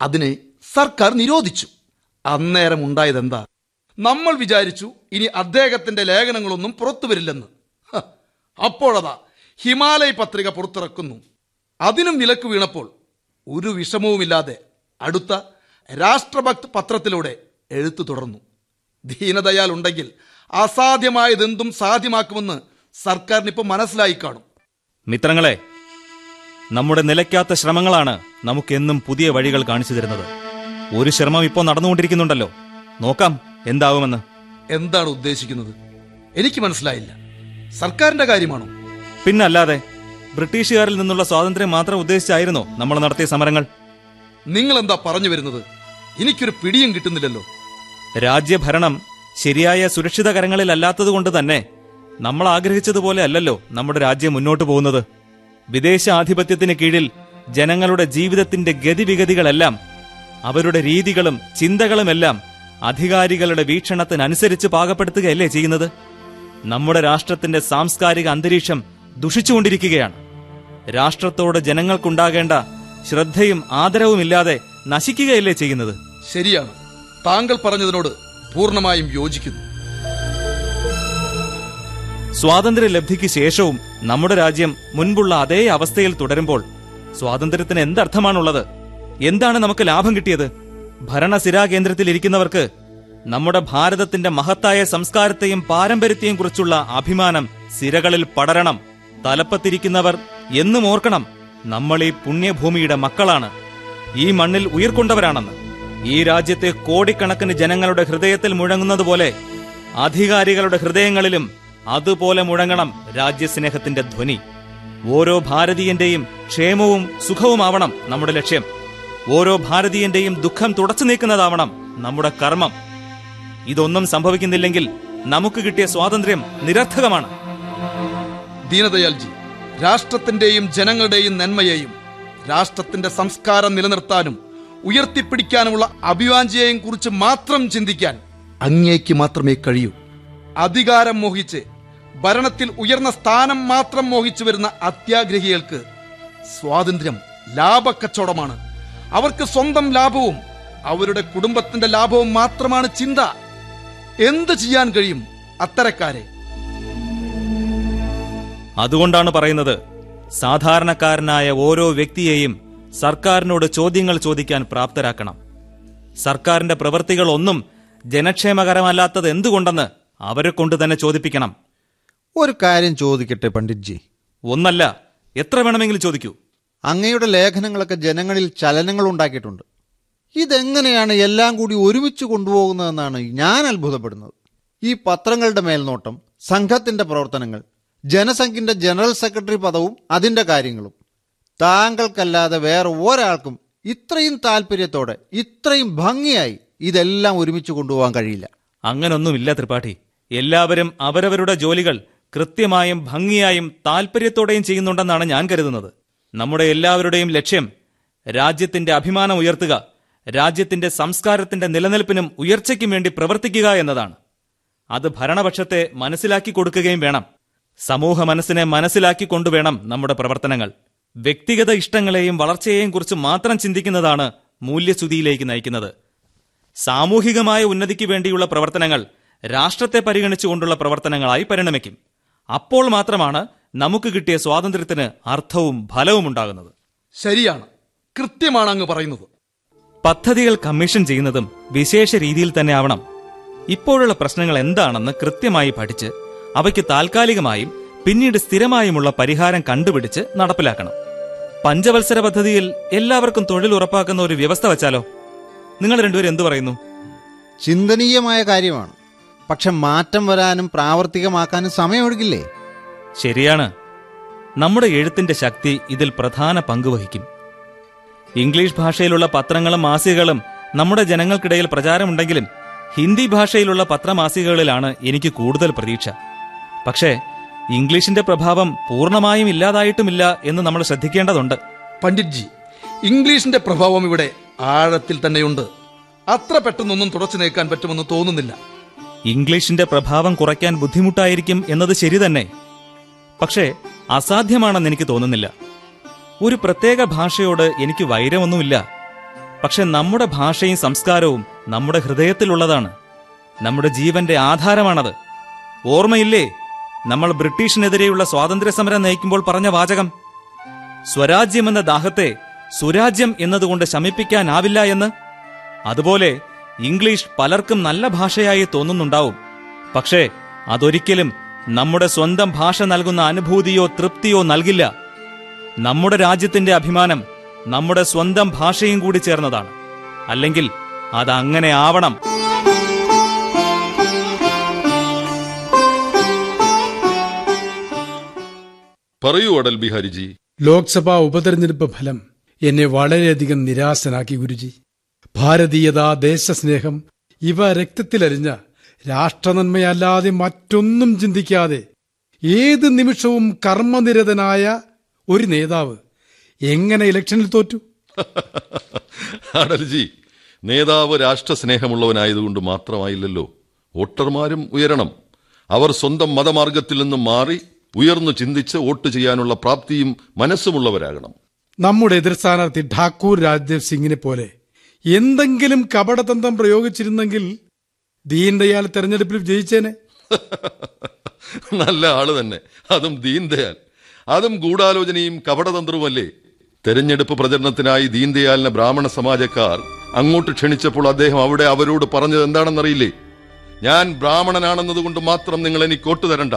അതിനെ സർക്കാർ നിരോധിച്ചു. അന്നേരം ഉണ്ടായതെന്താ നമ്മൾ വിചാരിച്ചു ഇനി അദ്ദേഹത്തിന്റെ ലേഖനങ്ങളൊന്നും പുറത്തു വരില്ലെന്ന്. അപ്പോഴതാ ഹിമാലയ പത്രിക പുറത്തിറക്കുന്നു. അതിനും വിലക്ക് വീണപ്പോൾ ഒരു വിഷമവുമില്ലാതെ അടുത്ത രാഷ്ട്രഭക്ത് പത്രത്തിലൂടെ എഴുത്തു തുടർന്നു. ദീനദയാൽ ഉണ്ടെങ്കിൽ അസാധ്യമായതെന്തും സാധ്യമാക്കുമെന്ന് സർക്കാരിനിപ്പോൾ മനസ്സിലായി കാണും. മിത്രങ്ങളെ നമ്മുടെ നിലയ്ക്കാത്ത ശ്രമങ്ങളാണ് നമുക്കെന്നും പുതിയ വഴികൾ കാണിച്ചു തരുന്നത്. ഒരു ശ്രമം ഇപ്പോൾ നടന്നുകൊണ്ടിരിക്കുന്നുണ്ടല്ലോ. നോക്കാം എന്താവുമെന്ന്. എന്താണ് ഉദ്ദേശിക്കുന്നത്? എനിക്ക് മനസ്സിലായില്ല. സർക്കാരിന്റെ കാര്യമാണോ? പിന്നല്ലാതെ ബ്രിട്ടീഷുകാരിൽ നിന്നുള്ള സ്വാതന്ത്ര്യം മാത്രം ഉദ്ദേശിച്ചായിരുന്നോ നമ്മൾ നടത്തിയ സമരങ്ങൾ? നിങ്ങൾ എന്താ പറഞ്ഞു വരുന്നത്? എനിക്കൊരു പിടിയും കിട്ടുന്നില്ലല്ലോ. രാജ്യഭരണം ശരിയായ സുരക്ഷിത കരങ്ങളിലല്ലാത്തതുകൊണ്ട് തന്നെ നമ്മൾ ആഗ്രഹിച്ചതുപോലെ അല്ലല്ലോ നമ്മുടെ രാജ്യം മുന്നോട്ട് പോകുന്നത്. വിദേശ ആധിപത്യത്തിന് കീഴിൽ ജനങ്ങളുടെ ജീവിതത്തിന്റെ ഗതിവിഗതികളെല്ലാം അവരുടെ രീതികളും ചിന്തകളുമെല്ലാം അധികാരികളുടെ വീക്ഷണത്തിനനുസരിച്ച് പാകപ്പെടുത്തുകയല്ലേ ചെയ്യുന്നത്? നമ്മുടെ രാഷ്ട്രത്തിന്റെ സാംസ്കാരിക അന്തരീക്ഷം ദുഷിച്ചുകൊണ്ടിരിക്കുകയാണ്. രാഷ്ട്രത്തോട് ജനങ്ങൾക്കുണ്ടാകേണ്ട ശ്രദ്ധയും ആദരവുമില്ലാതെ നശിക്കുകയല്ലേ ചെയ്യുന്നത്? ശരിയാണ്. താങ്കൾ പറഞ്ഞതിനോട് പൂർണമായും യോജിക്കുന്നു. സ്വാതന്ത്ര്യ ലബ്ധിക്ക് ശേഷവും നമ്മുടെ രാജ്യം മുൻപുള്ള അതേ അവസ്ഥയിൽ തുടരുമ്പോൾ സ്വാതന്ത്ര്യത്തിന് എന്തർത്ഥമാണുള്ളത്? എന്താണ് നമുക്ക് ലാഭം കിട്ടിയത്? ഭരണസിരാ കേന്ദ്രത്തിൽ ഇരിക്കുന്നവർക്ക് നമ്മുടെ ഭാരതത്തിന്റെ മഹത്തായ സംസ്കാരത്തെയും പാരമ്പര്യത്തെയും കുറിച്ചുള്ള അഭിമാനം സിരകളിൽ പടരണം തലപ്പത്തിരിക്കുന്നവർ എന്നും ഓർക്കണം നമ്മൾ ഈ പുണ്യഭൂമിയുടെ മക്കളാണ്. ഈ മണ്ണിൽ ഉയർക്കൊണ്ടവരാണെന്ന്. ഈ രാജ്യത്തെ കോടിക്കണക്കിന് ജനങ്ങളുടെ ഹൃദയത്തിൽ മുഴങ്ങുന്നത് പോലെ അധികാരികളുടെ ഹൃദയങ്ങളിലും അതുപോലെ മുഴങ്ങണം രാജ്യസ്നേഹത്തിന്റെ ധ്വനി. ഓരോ ഭാരതീയന്റെയും ക്ഷേമവും സുഖവുമാവണം നമ്മുടെ ലക്ഷ്യം. ഓരോ ഭാരതീയന്റെയും ദുഃഖം തുടച്ചു നീക്കുന്നതാവണം നമ്മുടെ കർമ്മം. ഇതൊന്നും സംഭവിക്കുന്നില്ലെങ്കിൽ നമുക്ക് കിട്ടിയ സ്വാതന്ത്ര്യം നിരർത്ഥകമാണ്. ദീനദയാൽജി രാഷ്ട്രത്തിന്റെയും ജനങ്ങളുടെയും നന്മയെയും രാഷ്ട്രത്തിന്റെ സംസ്കാരം നിലനിർത്താനും ഉയർത്തിപ്പിടിക്കാനുമുള്ള അഭിവാഞ്ചിയെയും കുറിച്ച് മാത്രം ചിന്തിക്കാൻ അങ്ങേക്ക് മാത്രമേ കഴിയൂ. അധികാരം മോഹിച്ച് ഭരണത്തിൽ ഉയർന്ന സ്ഥാനം മാത്രം മോഹിച്ചു വരുന്ന അത്യാഗ്രഹികൾക്ക് സ്വാതന്ത്ര്യം ലാഭക്കച്ചവടമാണ്. അവർക്ക് സ്വന്തം ലാഭവും അവരുടെ കുടുംബത്തിന്റെ ലാഭവും മാത്രമാണ് ചിന്ത. എന്ത് ചെയ്യാൻ കഴിയും അത്തരക്കാരെ? അതുകൊണ്ടാണ് പറയുന്നത് സാധാരണക്കാരനായ ഓരോ വ്യക്തിയെയും സർക്കാരിനോട് ചോദ്യങ്ങൾ ചോദിക്കാൻ പ്രാപ്തരാക്കണം. സർക്കാരിന്റെ പ്രവൃത്തികൾ ഒന്നും ജനക്ഷേമകരമല്ലാത്തത് എന്തുകൊണ്ടെന്ന് അവരെ കൊണ്ട് തന്നെ ചോദിപ്പിക്കണം. ഒരു കാര്യം ചോദിക്കട്ടെ പണ്ഡിറ്റ്ജി? ഒന്നല്ല എത്ര വേണമെങ്കിലും ചോദിക്കൂ. അങ്ങയുടെ ലേഖനങ്ങളൊക്കെ ജനങ്ങളിൽ ചലനങ്ങൾ ഉണ്ടാക്കിയിട്ടുണ്ട്. ഇതെങ്ങനെയാണ് എല്ലാം കൂടി ഒരുമിച്ച് കൊണ്ടുപോകുന്നതെന്നാണ് ഞാൻ അത്ഭുതപ്പെടുന്നത്. ഈ പത്രങ്ങളുടെ മേൽനോട്ടം സംഘത്തിന്റെ പ്രവർത്തനങ്ങൾ ജനസംഘിന്റെ ജനറൽ സെക്രട്ടറി പദവും അതിന്റെ കാര്യങ്ങളും. താങ്കൾക്കല്ലാതെ വേറെ ഒരാൾക്കും ഇത്രയും താല്പര്യത്തോടെ ഇത്രയും ഭംഗിയായി ഇതെല്ലാം ഒരുമിച്ച് കൊണ്ടുപോകാൻ കഴിയില്ല. അങ്ങനൊന്നുമില്ല ത്രിപാഠി. എല്ലാവരും അവരവരുടെ ജോലികൾ കൃത്യമായും ഭംഗിയായും താല്പര്യത്തോടെയും ചെയ്യുന്നുണ്ടെന്നാണ് ഞാൻ കരുതുന്നത്. നമ്മുടെ എല്ലാവരുടെയും ലക്ഷ്യം രാജ്യത്തിന്റെ അഭിമാനം ഉയർത്തുക രാജ്യത്തിന്റെ സംസ്കാരത്തിന്റെ നിലനിൽപ്പിനും ഉയർച്ചയ്ക്കും വേണ്ടി പ്രവർത്തിക്കുക എന്നതാണ്. അത് ഭരണപക്ഷത്തെ മനസ്സിലാക്കി കൊടുക്കുകയും വേണം. സമൂഹ മനസ്സിനെ മനസ്സിലാക്കി കൊണ്ടുവേണം നമ്മുടെ പ്രവർത്തനങ്ങൾ. വ്യക്തിഗത ഇഷ്ടങ്ങളെയും വളർച്ചയെയും കുറിച്ച് മാത്രം ചിന്തിക്കുന്നതാണ് മൂല്യസ്തുതിയിലേക്ക് നയിക്കുന്നത്. സാമൂഹികമായ ഉന്നതിക്ക് വേണ്ടിയുള്ള പ്രവർത്തനങ്ങൾ രാഷ്ട്രത്തെ പരിഗണിച്ചുകൊണ്ടുള്ള പ്രവർത്തനങ്ങളായി പരിണമിക്കും. അപ്പോൾ മാത്രമാണ് നമുക്ക് കിട്ടിയ സ്വാതന്ത്ര്യത്തിന് അർത്ഥവും ഫലവും ഉണ്ടാകുന്നത്. ശരിയാണ്. കൃത്യമാണ് അങ്ങ് പറയുന്നത്. പദ്ധതികൾ കമ്മീഷൻ ചെയ്യുന്നതും വിശേഷ രീതിയിൽ തന്നെ ആവണം. ഇപ്പോഴുള്ള പ്രശ്നങ്ങൾ എന്താണെന്ന് കൃത്യമായി പഠിച്ച് അവയ്ക്ക് താൽക്കാലികമായും പിന്നീട് സ്ഥിരമായുമുള്ള പരിഹാരം കണ്ടുപിടിച്ച് നടപ്പിലാക്കണം. പഞ്ചവത്സര പദ്ധതിയിൽ എല്ലാവർക്കും തൊഴിൽ ഉറപ്പാക്കുന്ന ഒരു വ്യവസ്ഥ വച്ചാലോ? നിങ്ങൾ രണ്ടുപേരും എന്തു പറയുന്നു? ചിന്തനീയമായ കാര്യമാണ്. പക്ഷെ മാറ്റം വരാനും പ്രാവർത്തികമാക്കാനും സമയമെടുക്കില്ലേ? ശരിയാണ്. നമ്മുടെ എഴുത്തിന്റെ ശക്തി ഇതിൽ പ്രധാന പങ്കുവഹിക്കും ഇംഗ്ലീഷ് ഭാഷയിലുള്ള പത്രങ്ങളും മാസികകളും നമ്മുടെ ജനങ്ങൾക്കിടയിൽ പ്രചാരമുണ്ടെങ്കിലും ഹിന്ദി ഭാഷയിലുള്ള പത്രമാസികകളിലാണ് എനിക്ക് കൂടുതൽ പ്രതീക്ഷ. പക്ഷേ ഇംഗ്ലീഷിന്റെ പ്രഭാവം പൂർണമായും ഇല്ലാതായിട്ടുമില്ല എന്ന് നമ്മൾ ശ്രദ്ധിക്കേണ്ടതുണ്ട്. പണ്ഡിറ്റ്ജി ഇംഗ്ലീഷിന്റെ പ്രഭാവം ഇവിടെ ആഴത്തിൽ തന്നെയുണ്ട്. അത്ര പെട്ടെന്നൊന്നും തുടച്ചു നീക്കാൻ പറ്റുമെന്ന് തോന്നുന്നില്ല. ഇംഗ്ലീഷിന്റെ പ്രഭാവം കുറയ്ക്കാൻ ബുദ്ധിമുട്ടായിരിക്കും എന്നത് ശരി തന്നെ. പക്ഷേ അസാധ്യമാണെന്ന് എനിക്ക് തോന്നുന്നില്ല. ഒരു പ്രത്യേക ഭാഷയോട് എനിക്ക് വൈരമൊന്നുമില്ല. പക്ഷെ നമ്മുടെ ഭാഷയും സംസ്കാരവും നമ്മുടെ ഹൃദയത്തിലുള്ളതാണ്. നമ്മുടെ ജീവന്റെ ആധാരമാണത്. ഓർമ്മയില്ലേ നമ്മൾ ബ്രിട്ടീഷിനെതിരെയുള്ള സ്വാതന്ത്ര്യ സമരം നയിക്കുമ്പോൾ പറഞ്ഞ വാചകം? സ്വരാജ്യം എന്ന ദാഹത്തെ സുരാജ്യം എന്നതുകൊണ്ട് ശമിപ്പിക്കാനാവില്ല എന്ന്? അതുപോലെ ഇംഗ്ലീഷ് പലർക്കും നല്ല ഭാഷയായി തോന്നുന്നുണ്ടാവും. പക്ഷേ അതൊരിക്കലും നമ്മുടെ സ്വന്തം ഭാഷ നൽകുന്ന അനുഭൂതിയോ തൃപ്തിയോ നൽകില്ല. നമ്മുടെ രാജ്യത്തിന്റെ അഭിമാനം നമ്മുടെ സ്വന്തം ഭാഷയും കൂടി ചേർന്നതാണ്. അല്ലെങ്കിൽ അത് അങ്ങനെ ആവണം. പറയൂ അടൽ ബിഹാരിജി. ലോക്സഭാ ഉപതെരഞ്ഞെടുപ്പ് ഫലം എന്നെ വളരെയധികം നിരാശനാക്കി ഗുരുജി. ഭാരതീയത ദേശസ്നേഹം ഇവ രക്തത്തിലരിഞ്ഞ രാഷ്ട്രനന്മയല്ലാതെ മറ്റൊന്നും ചിന്തിക്കാതെ ഏത് നിമിഷവും കർമ്മനിരതനായ ഒരു നേതാവ് എങ്ങനെ ഇലക്ഷനിൽ തോറ്റു? അടൽജി നേതാവ് രാഷ്ട്രസ്നേഹമുള്ളവനായതുകൊണ്ട് മാത്രമായില്ലല്ലോ. വോട്ടർമാരും ഉയരണം. അവർ സ്വന്തം മതമാർഗത്തിൽ നിന്നും മാറി ഉയർന്നു ചിന്തിച്ച് വോട്ട് ചെയ്യാനുള്ള പ്രാപ്തിയും മനസ്സുമുള്ളവരാകണം. നമ്മുടെ എതിർ സ്ഥാനാർത്ഥി ഠാക്കൂർ രാജ്ദേവ് സിംഗിനെ പോലെ എന്തെങ്കിലും കപടതന്ത്രം പ്രയോഗിച്ചിരുന്നെങ്കിൽ ദീൻദയാൽ തെരഞ്ഞെടുപ്പിൽ ജയിച്ചേനെ നല്ല ആൾ തന്നെ. അതും ദീൻ ദയാൽ അതും ഗൂഢാലോചനയും കപടതന്ത്രവുമല്ലേ? തെരഞ്ഞെടുപ്പ് പ്രചരണത്തിനായി ദീൻദയാലിനെ ബ്രാഹ്മണ സമാജക്കാർ അങ്ങോട്ട് ക്ഷണിച്ചപ്പോൾ അദ്ദേഹം അവിടെ അവരോട് പറഞ്ഞത് എന്താണെന്നറിയില്ലേ? ഞാൻ ബ്രാഹ്മണനാണെന്നതുകൊണ്ട് മാത്രം നിങ്ങൾ എനിക്ക് വോട്ട് തരണ്ട.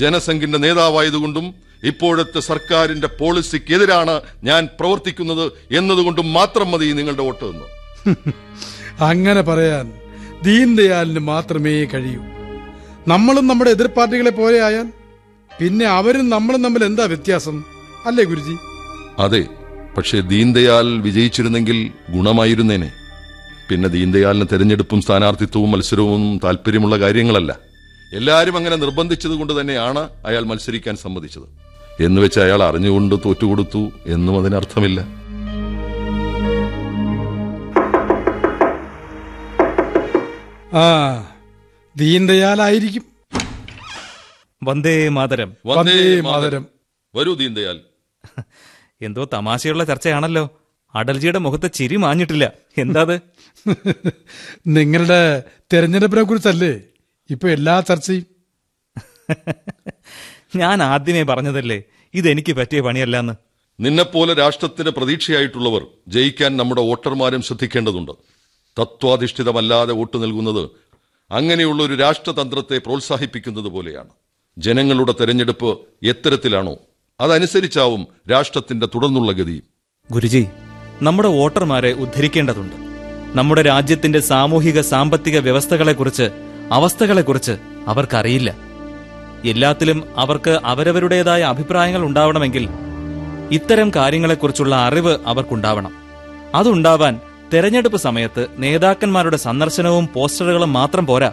ജനസംഘിന്റെ നേതാവായതുകൊണ്ടും ഇപ്പോഴത്തെ സർക്കാരിന്റെ പോളിസിക്കെതിരാണ് ഞാൻ പ്രവർത്തിക്കുന്നത് എന്നതുകൊണ്ടും മാത്രം മതി നിങ്ങളുടെ വോട്ട് എന്ന് അങ്ങനെ പറയാൻ ദീൻദയാലിന് മാത്രമേ കഴിയൂ. നമ്മളും നമ്മുടെ എതിർ പാർട്ടികളെ പോലെ ആയാൽ പിന്നെ അവരും നമ്മളും തമ്മിൽ എന്താ വ്യത്യാസം? അല്ലേ ഗുരുജി? അതെ പക്ഷേ ദീൻദയാൽ വിജയിച്ചിരുന്നെങ്കിൽ ഗുണമായിരുന്നേനെ. പിന്നെ ദീൻദയാലിന് തെരഞ്ഞെടുപ്പും സ്ഥാനാർത്ഥിത്വവും മത്സരവും താല്പര്യമുള്ള കാര്യങ്ങളല്ല. എല്ലാവരും അങ്ങനെ നിർബന്ധിച്ചത് കൊണ്ട് തന്നെയാണ് അയാൾ മത്സരിക്കാൻ സമ്മതിച്ചത്. എന്ന് വെച്ച് അയാൾ അറിഞ്ഞുകൊണ്ട് തോറ്റുകൊടുത്തു എന്നും അതിനർത്ഥമില്ല. ആ ദീൻദയാലായിരിക്കും. വന്ദേ മാതരം. വന്ദേ മാതരം. വരൂ ദീൻദയാൽ. എന്തോ തമാശയുള്ള ചർച്ചയാണല്ലോ. അടൽജിയുടെ മുഖത്ത് ചിരി മാഞ്ഞിട്ടില്ല. എന്താത്? നിങ്ങളുടെ തെരഞ്ഞെടുപ്പിനെ കുറിച്ചല്ലേ ഇപ്പൊ എല്ലാ ചർച്ചയും? ഞാൻ ആദ്യമേ പറഞ്ഞതല്ലേ ഇതെനിക്ക് പറ്റിയ പണിയല്ലെന്ന്. നിന്നെപ്പോലെ രാഷ്ട്രത്തിന് പ്രതീക്ഷയായിട്ടുള്ളവർ ജയിക്കാൻ നമ്മുടെ വോട്ടർമാരും ശ്രദ്ധിക്കേണ്ടതുണ്ട്. തത്വാധിഷ്ഠിതമല്ലാതെ വോട്ട് നൽകുന്നത് അങ്ങനെയുള്ള ഒരു രാഷ്ട്രതന്ത്രത്തെ പ്രോത്സാഹിപ്പിക്കുന്നത് പോലെയാണ്. ജനങ്ങളുടെ തെരഞ്ഞെടുപ്പ് എത്തരത്തിലാണോ? അതനുസരിച്ചാവും രാഷ്ട്രത്തിന്റെ തുടർന്നുള്ള ഗതി. ഗുരുജി നമ്മുടെ വോട്ടർമാരെ ഉദ്ധരിക്കേണ്ടതുണ്ട്. നമ്മുടെ രാജ്യത്തിന്റെ സാമൂഹിക സാമ്പത്തിക വ്യവസ്ഥകളെക്കുറിച്ച് അവസ്ഥകളെക്കുറിച്ച് അവർക്കറിയില്ല. എല്ലാത്തിലും അവർക്ക് അവരവരുടേതായ അഭിപ്രായങ്ങൾ ഉണ്ടാവണമെങ്കിൽ ഇത്തരം കാര്യങ്ങളെക്കുറിച്ചുള്ള അറിവ് അവർക്കുണ്ടാവണം. അതുണ്ടാവാൻ തെരഞ്ഞെടുപ്പ് സമയത്ത് നേതാക്കന്മാരുടെ സന്ദർശനവും പോസ്റ്ററുകളും മാത്രം പോരാ.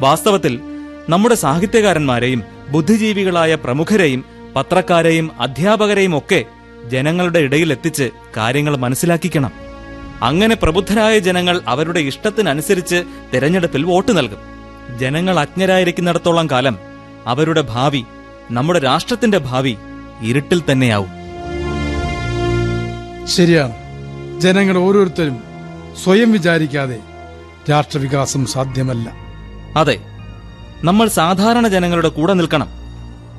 വാസ്തവത്തിൽ നമ്മുടെ സാഹിത്യകാരന്മാരെയും ബുദ്ധിജീവികളായ പ്രമുഖരെയും പത്രക്കാരെയും അധ്യാപകരെയും ഒക്കെ ജനങ്ങളുടെ ഇടയിൽ എത്തിച്ച് കാര്യങ്ങൾ മനസ്സിലാക്കിക്കണം. അങ്ങനെ പ്രബുദ്ധരായ ജനങ്ങൾ അവരുടെ ഇഷ്ടത്തിനനുസരിച്ച് തെരഞ്ഞെടുപ്പിൽ വോട്ട് നൽകും. ജനങ്ങൾ അജ്ഞരായിരിക്കുന്നിടത്തോളം കാലം അവരുടെ ഭാവി നമ്മുടെ രാഷ്ട്രത്തിന്റെ ഭാവി ഇരുട്ടിൽ തന്നെയാവും. ശരിയാണ്. ജനങ്ങൾ ഓരോരുത്തരും സ്വയം വിചാരിക്കാതെ രാഷ്ട്രവികാസം സാധ്യമല്ല. അതെ നമ്മൾ സാധാരണ ജനങ്ങളുടെ കൂടെ നിൽക്കണം.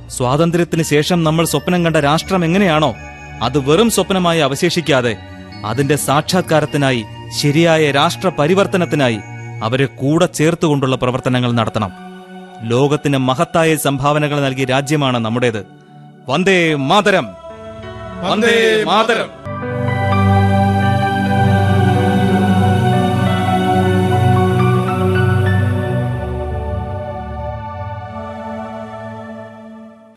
സ്വാതന്ത്ര്യത്തിന് ശേഷം നമ്മൾ സ്വപ്നം കണ്ട രാഷ്ട്രം എങ്ങനെയാണോ അത് വെറും സ്വപ്നമായി അവശേഷിക്കാതെ അതിന്റെ സാക്ഷാത്കാരത്തിനായി ശരിയായ രാഷ്ട്ര പരിവർത്തനത്തിനായി അവരെ കൂടെ ചേർത്തുകൊണ്ടുള്ള പ്രവർത്തനങ്ങൾ നടത്തണം. ലോകത്തിന് മഹത്തായ സംഭാവനകൾ നൽകിയ രാജ്യമാണ് നമ്മുടേത്. വന്ദേ മാതരം. വന്ദേ മാതരം.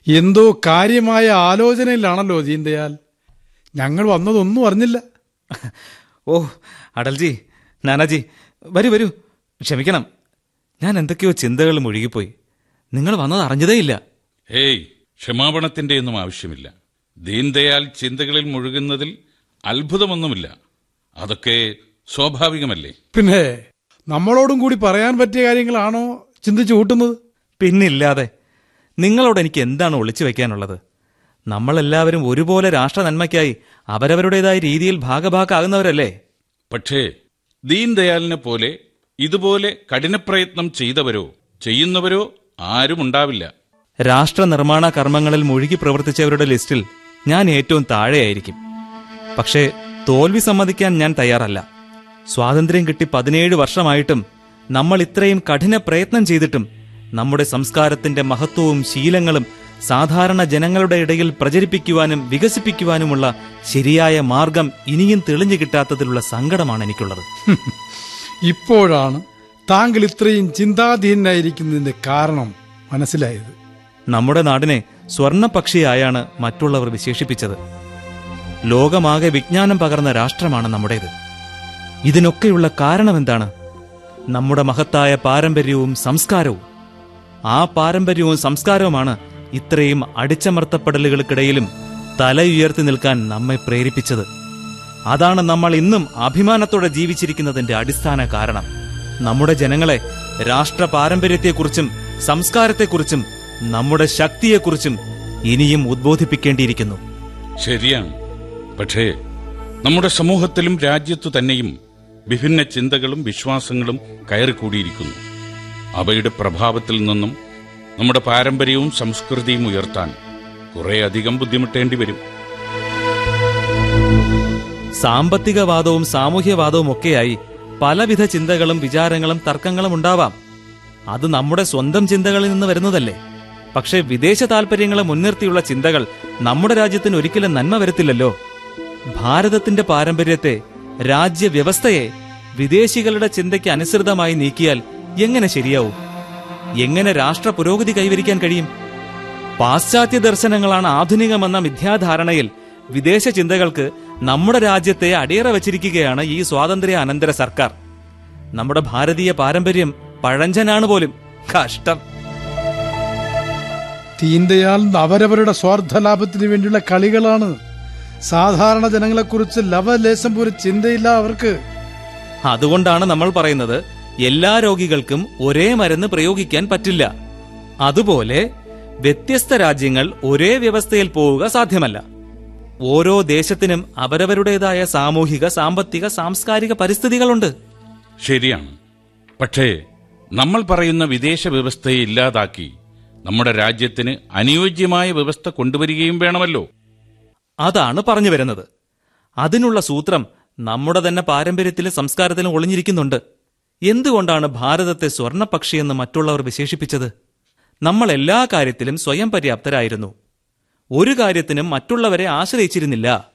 എന്തോ കാര്യമായ ആലോചനയിലാണല്ലോ ദീൻദയാൽ ഞങ്ങൾ വന്നതൊന്നും അറിഞ്ഞില്ല. ഓ അടൽജി നാനാജി വരൂ വരൂ. ക്ഷമിക്കണം. ഞാൻ എന്തൊക്കെയോ ചിന്തകൾ മുഴുകിപ്പോയി. നിങ്ങൾ വന്നത് അറിഞ്ഞതേയില്ല ഏയ് ക്ഷമാപണത്തിന്റെ ഒന്നും ആവശ്യമില്ല. ദീൻദയാൽ ചിന്തകളിൽ മുഴുകുന്നതിൽ അത്ഭുതമൊന്നുമില്ല. അതൊക്കെ സ്വാഭാവികമല്ലേ? പിന്നെ നമ്മളോടും കൂടി പറയാൻ പറ്റിയ കാര്യങ്ങളാണോ ചിന്തിച്ചു കൂട്ടുന്നത്? പിന്നില്ലാതെ നിങ്ങളോട് എനിക്ക് എന്താണ് ഒളിച്ചു വെക്കാനുള്ളത് നമ്മളെല്ലാവരും ഒരുപോലെ രാഷ്ട്ര നന്മയ്ക്കായി അവരവരുടേതായ രീതിയിൽ ഭാഗഭാക്കാകുന്നവരല്ലേ? പക്ഷേ ദീൻദയാലിനെ പോലെ ഇതുപോലെ കഠിനപ്രയത്നം ചെയ്തവരോ ചെയ്യുന്നവരോ ആരും ഉണ്ടാവില്ല. രാഷ്ട്ര നിർമ്മാണ കർമ്മങ്ങളിൽ മുഴുകി പ്രവർത്തിച്ചവരുടെ ലിസ്റ്റിൽ ഞാൻ ഏറ്റവും താഴെയായിരിക്കും. പക്ഷേ തോൽവി സമ്മതിക്കാൻ ഞാൻ തയ്യാറല്ല. സ്വാതന്ത്ര്യം കിട്ടി പതിനേഴ് വർഷമായിട്ടും നമ്മൾ ഇത്രയും കഠിന പ്രയത്നം ചെയ്തിട്ടും നമ്മുടെ സംസ്കാരത്തിന്റെ മഹത്വവും ശീലങ്ങളും സാധാരണ ജനങ്ങളുടെ ഇടയിൽ പ്രചരിപ്പിക്കുവാനും വികസിപ്പിക്കുവാനുമുള്ള ശരിയായ മാർഗം ഇനിയും തെളിഞ്ഞു കിട്ടാത്തതിലുള്ള സങ്കടമാണ് എനിക്കുള്ളത്. ഇപ്പോഴാണ് താങ്കൾ ഇത്രയും ചിന്താധീനായിരിക്കുന്നതിന്റെ കാരണം മനസ്സിലായത്. നമ്മുടെ നാടിനെ സ്വർണപക്ഷിയായാണ് മറ്റുള്ളവർ വിശേഷിപ്പിച്ചത്. ലോകമാകെ വിജ്ഞാനം പകർന്ന രാഷ്ട്രമാണ് നമ്മുടേത്. ഇതിനൊക്കെയുള്ള കാരണമെന്താണ്? നമ്മുടെ മഹത്തായ പാരമ്പര്യവും സംസ്കാരവും. ആ പാരമ്പര്യവും സംസ്കാരവുമാണ് ഇത്രയും അടിച്ചമർത്തപ്പെടലുകൾക്കിടയിലും തലയുയർത്തി നിൽക്കാൻ നമ്മെ പ്രേരിപ്പിച്ചത്. അതാണ് നമ്മൾ ഇന്നും അഭിമാനത്തോടെ ജീവിച്ചിരിക്കുന്നതിന്റെ അടിസ്ഥാന കാരണം. നമ്മുടെ ജനങ്ങളെ രാഷ്ട്ര പാരമ്പര്യത്തെക്കുറിച്ചും സംസ്കാരത്തെക്കുറിച്ചും നമ്മുടെ ശക്തിയെക്കുറിച്ചും ഇനിയും ഉദ്ബോധിപ്പിക്കേണ്ടിയിരിക്കുന്നു. ശരിയാണ്. പക്ഷേ നമ്മുടെ സമൂഹത്തിലും രാജ്യത്തു തന്നെയും വിഭിന്ന ചിന്തകളും വിശ്വാസങ്ങളും കയറിക്കൂടിയിരിക്കുന്നു. അവയുടെ പ്രഭാവത്തിൽ നിന്നും നമ്മുടെ പാരമ്പര്യവും സംസ്കൃതിയും ഉയർത്താൻ കുറെ അധികം ബുദ്ധിമുട്ടേണ്ടി വരും. സാമ്പത്തികവാദവും സാമൂഹ്യവാദവും ഒക്കെയായി പലവിധ ചിന്തകളും വിചാരങ്ങളും തർക്കങ്ങളും ഉണ്ടാവാം. അത് നമ്മുടെ സ്വന്തം ചിന്തകളിൽ നിന്ന് വരുന്നതല്ലേ? പക്ഷേ വിദേശ താൽപര്യങ്ങളെ മുൻനിർത്തിയുള്ള ചിന്തകൾ നമ്മുടെ രാജ്യത്തിന് ഒരിക്കലും നന്മ വരത്തില്ലല്ലോ? ഭാരതത്തിന്റെ പാരമ്പര്യത്തെ രാജ്യവ്യവസ്ഥയെ വിദേശികളുടെ ചിന്തയ്ക്ക് അനുസൃതമായി നീക്കിയാൽ എങ്ങനെ ശരിയാവും? എങ്ങനെ രാഷ്ട്ര പുരോഗതി കൈവരിക്കാൻ കഴിയും? പാശ്ചാത്യ ദർശനങ്ങളാണ് ആധുനികമെന്ന മിഥ്യാധാരണയിൽ വിദേശ ചിന്തകൾക്ക് നമ്മുടെ രാജ്യത്തെ അടിയറ വച്ചിരിക്കുകയാണ് ഈ സ്വാതന്ത്ര്യ അനന്തര സർക്കാർ. നമ്മുടെ ഭാരതീയ പാരമ്പര്യം പഴഞ്ചനാണ് പോലും. കഷ്ടം. ദീൻദയാൽ അവരവരുടെ സ്വാർത്ഥ ലാഭത്തിന് വേണ്ടിയുള്ള കളികളാണ്. സാധാരണ ജനങ്ങളെക്കുറിച്ച് ലവലേശം പോലും ചിന്തയില്ല അവർക്ക്. അതുകൊണ്ടാണ് നമ്മൾ പറയുന്നത് എല്ലാ രോഗികൾക്കും ഒരേ മരുന്ന് പ്രയോഗിക്കാൻ പറ്റില്ല. അതുപോലെ വ്യത്യസ്ത രാജ്യങ്ങൾ ഒരേ വ്യവസ്ഥയിൽ പോവുക സാധ്യമല്ല. ഓരോ ദേശത്തിനും അവരവരുടേതായ സാമൂഹിക സാമ്പത്തിക സാംസ്കാരിക പരിസ്ഥിതികളുണ്ട്. ശരിയാണ്. പക്ഷേ നമ്മൾ പറയുന്ന വിദേശ വ്യവസ്ഥയെ ഇല്ലാതാക്കി നമ്മുടെ രാജ്യത്തിന് അനുയോജ്യമായ വ്യവസ്ഥ കൊണ്ടുവരികയും വേണമല്ലോ. അതാണ് പറഞ്ഞു വരുന്നത് അതിനുള്ള സൂത്രം നമ്മുടെ തന്നെ പാരമ്പര്യത്തിലും സംസ്കാരത്തിലും ഒളിഞ്ഞിരിക്കുന്നുണ്ട്. എന്തുകൊണ്ടാണ് ഭാരതത്തെ സ്വർണപക്ഷിയെന്ന് മറ്റുള്ളവർ വിശേഷിപ്പിച്ചത്? നമ്മൾ എല്ലാ കാര്യത്തിലും സ്വയം പര്യാപ്തരായിരുന്നു. ഒരു കാര്യത്തിനും മറ്റുള്ളവരെ ആശ്രയിച്ചിരുന്നില്ല.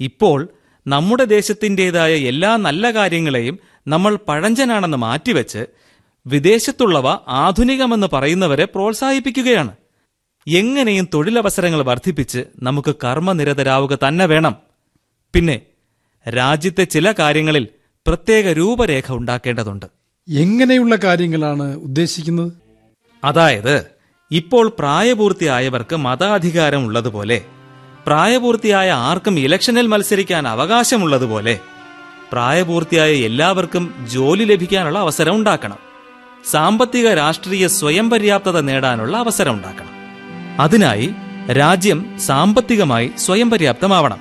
ഇപ്പോൾ നമ്മുടെ ദേശത്തിന്റെതായ എല്ലാ നല്ല കാര്യങ്ങളെയും നമ്മൾ പഴഞ്ചനാണെന്ന് മാറ്റിവെച്ച് വിദേശത്തുള്ളവ ആധുനികമെന്ന് പറയുന്നവരെ പ്രോത്സാഹിപ്പിക്കുകയാണ്. എങ്ങനെയും തൊഴിലവസരങ്ങൾ വർദ്ധിപ്പിച്ച് നമുക്ക് കർമ്മനിരതരാവുക തന്നെ വേണം. പിന്നെ രാജ്യത്തെ ചില കാര്യങ്ങളിൽ പ്രത്യേക രൂപരേഖ ഉണ്ടാക്കേണ്ടതുണ്ട്. എങ്ങനെയുള്ള കാര്യങ്ങളാണ് ഉദ്ദേശിക്കുന്നത്? അതായത് ഇപ്പോൾ പ്രായപൂർത്തിയായവർക്ക് മതാധികാരം ഉള്ളതുപോലെ പ്രായപൂർത്തിയായ ആർക്കും ഇലക്ഷനിൽ മത്സരിക്കാൻ അവകാശമുള്ളതുപോലെ പ്രായപൂർത്തിയായ എല്ലാവർക്കും ജോലി ലഭിക്കാനുള്ള അവസരം ഉണ്ടാക്കണം. സാമ്പത്തിക രാഷ്ട്രീയ സ്വയം പര്യാപ്തത നേടാനുള്ള അവസരം ഉണ്ടാക്കണം. അതിനായി രാജ്യം സാമ്പത്തികമായി സ്വയം പര്യാപ്തമാവണം.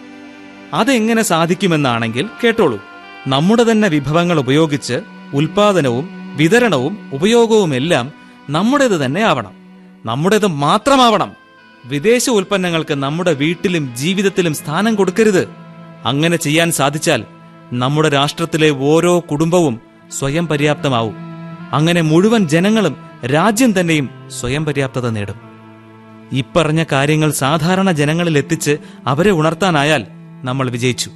അതെങ്ങനെ സാധിക്കുമെന്നാണെങ്കിൽ കേട്ടോളൂ. നമ്മുടെ തന്നെ വിഭവങ്ങൾ ഉപയോഗിച്ച് ഉൽപാദനവും വിതരണവും ഉപയോഗവുമെല്ലാം നമ്മുടേത് തന്നെ ആവണം. നമ്മുടേത് മാത്രമാവണം. വിദേശ ഉൽപ്പന്നങ്ങൾക്ക് നമ്മുടെ വീട്ടിലും ജീവിതത്തിലും സ്ഥാനം കൊടുക്കരുത്. അങ്ങനെ ചെയ്യാൻ സാധിച്ചാൽ നമ്മുടെ രാഷ്ട്രത്തിലെ ഓരോ കുടുംബവും സ്വയം പര്യാപ്തമാവും. അങ്ങനെ മുഴുവൻ ജനങ്ങളും രാജ്യം തന്നെയും സ്വയം പര്യാപ്തത നേടും. ഇപ്പറഞ്ഞ കാര്യങ്ങൾ സാധാരണ ജനങ്ങളിൽ എത്തിച്ച് അവരെ ഉണർത്താനായാൽ നമ്മൾ വിജയിച്ചു.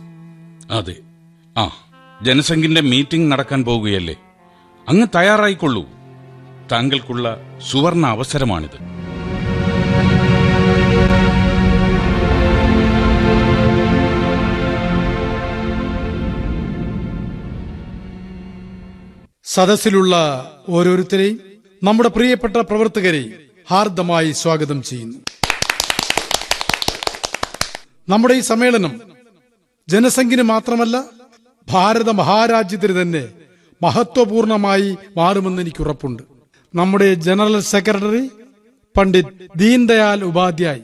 അതെ. ആ ജനസംഘിന്റെ മീറ്റിംഗ് നടക്കാൻ പോവുകയല്ലേ അങ്ങ് തയ്യാറായിക്കൊള്ളൂ. താങ്കൾക്കുള്ള സുവർണ അവസരമാണിത്. സദസ്സിലുള്ള ഓരോരുത്തരെയും നമ്മുടെ പ്രിയപ്പെട്ട പ്രവർത്തകരെ ഹാർദമായി സ്വാഗതം ചെയ്യുന്നു. നമ്മുടെ ഈ സമ്മേളനം ജനസംഖ്യന് മാത്രമല്ല ഭാരത മഹാരാജ്യത്തിന് തന്നെ മഹത്വപൂർണമായി മാറുമെന്ന് എനിക്ക് ഉറപ്പുണ്ട്. നമ്മുടെ ജനറൽ സെക്രട്ടറി പണ്ഡിറ്റ് ദീൻദയാൽ ഉപാധ്യായ്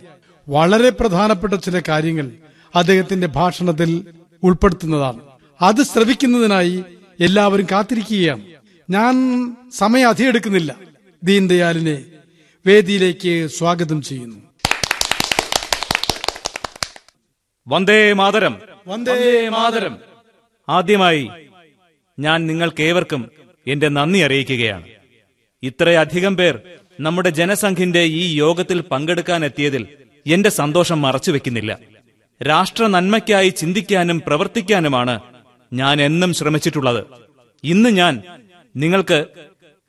വളരെ പ്രധാനപ്പെട്ട ചില കാര്യങ്ങൾ അദ്ദേഹത്തിന്റെ ഭാഷണത്തിൽ ഉൾപ്പെടുത്തുന്നതാണ്. അത് ശ്രവിക്കുന്നതിനായി എല്ലാവരും കാത്തിരിക്കുകയാണ്. ഞാൻ സമയം അധികെടുക്കുന്നില്ല. ദീൻദയാലിനെ വേദിയിലേക്ക് സ്വാഗതം ചെയ്യുന്നു. വന്ദേ മാതരം. വന്ദേ മാതരം. ആദ്യമായി ഞാൻ നിങ്ങൾക്കേവർക്കും എന്റെ നന്ദി അറിയിക്കുകയാണ്. ഇത്രയധികം പേർ നമ്മുടെ ജനസംഘിന്റെ ഈ യോഗത്തിൽ പങ്കെടുക്കാൻ എത്തിയതിൽ എന്റെ സന്തോഷം മറച്ചുവെക്കുന്നില്ല. രാഷ്ട്ര നന്മയ്ക്കായി ചിന്തിക്കാനും പ്രവർത്തിക്കാനുമാണ് ഞാൻ എന്നും ശ്രമിച്ചിട്ടുള്ളത്. ഇന്ന് ഞാൻ നിങ്ങൾക്ക്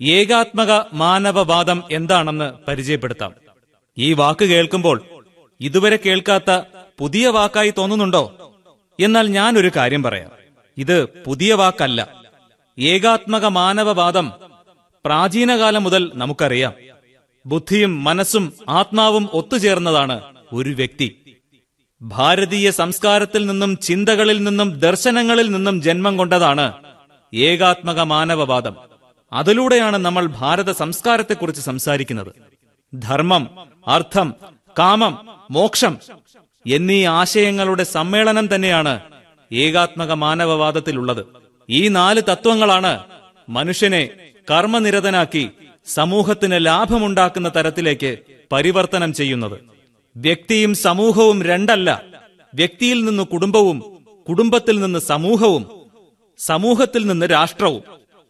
ഏകാത്മക മാനവവാദം എന്താണെന്ന് പരിചയപ്പെടുത്താം. ഈ വാക്ക് കേൾക്കുമ്പോൾ ഇതുവരെ കേൾക്കാത്ത പുതിയ വാക്കായി തോന്നുന്നുണ്ടോ? എന്നാൽ ഞാൻ ഒരു കാര്യം പറയാം. ഇത് പുതിയ വാക്കല്ല. ഏകാത്മക മാനവവാദം പ്രാചീനകാലം മുതൽ നമുക്കറിയാം. ബുദ്ധിയും മനസ്സും ആത്മാവും ഒത്തുചേർന്നതാണ് ഒരു വ്യക്തി. ഭാരതീയ സംസ്കാരത്തിൽ നിന്നും ചിന്തകളിൽ നിന്നും ദർശനങ്ങളിൽ നിന്നും ജന്മം കൊണ്ടതാണ് ഏകാത്മക മാനവവാദം അതിലൂടെയാണ് നമ്മൾ ഭാരത സംസ്കാരത്തെക്കുറിച്ച് സംസാരിക്കുന്നത്. ധർമ്മം അർത്ഥം കാമം മോക്ഷം എന്നീ ആശയങ്ങളുടെ സമ്മേളനം തന്നെയാണ് ഏകാത്മക മാനവവാദത്തിലുള്ളത്. ഈ നാല് തത്വങ്ങളാണ് മനുഷ്യനെ കർമ്മനിരതനാക്കി സമൂഹത്തിന് ലാഭമുണ്ടാക്കുന്ന തരത്തിലേക്ക് പരിവർത്തനം ചെയ്യുന്നത്. വ്യക്തിയും സമൂഹവും രണ്ടല്ല. വ്യക്തിയിൽ നിന്ന് കുടുംബവും കുടുംബത്തിൽ നിന്ന് സമൂഹവും സമൂഹത്തിൽ നിന്ന് രാഷ്ട്രവും.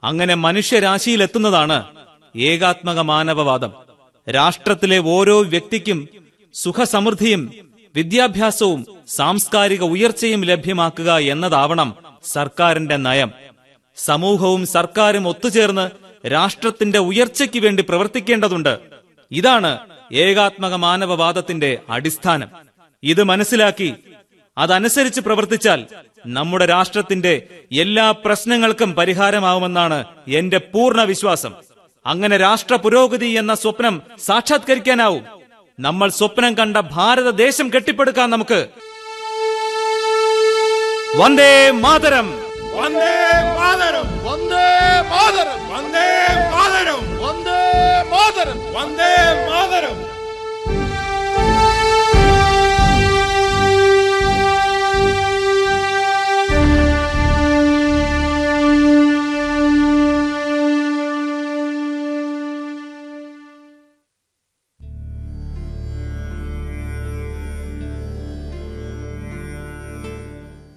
അങ്ങനെ മനുഷ്യരാശിയിലെത്തുന്നതാണ് ഏകാത്മക മാനവവാദം. രാഷ്ട്രത്തിലെ ഓരോ വ്യക്തിക്കും സുഖസമൃദ്ധിയും വിദ്യാഭ്യാസവും സാംസ്കാരിക ഉയർച്ചയും ലഭ്യമാക്കുക എന്നതാവണം സർക്കാരിന്റെ നയം. സമൂഹവും സർക്കാരും ഒത്തുചേർന്ന് രാഷ്ട്രത്തിന്റെ ഉയർച്ചയ്ക്ക് വേണ്ടി പ്രവർത്തിക്കേണ്ടതുണ്ട്. ഇതാണ് ഏകാത്മക മാനവവാദത്തിന്റെ അടിസ്ഥാനം. ഇത് മനസ്സിലാക്കി അതനുസരിച്ച് പ്രവർത്തിച്ചാൽ നമ്മുടെ രാഷ്ട്രത്തിന്റെ എല്ലാ പ്രശ്നങ്ങൾക്കും പരിഹാരമാവുമെന്നാണ് എന്റെ പൂർണ വിശ്വാസം. അങ്ങനെ രാഷ്ട്ര പുരോഗതി എന്ന സ്വപ്നം സാക്ഷാത്കരിക്കാനാവും. നമ്മൾ സ്വപ്നം കണ്ട ഭാരതദേശം കെട്ടിപ്പടുക്കാം നമുക്ക്. വന്ദേ മാതരം. വന്ദേ മാതരം. വന്ദേ മാതരം. വന്ദേ മാതരം. വന്ദേ മാതരം. വന്ദേ മാതരം.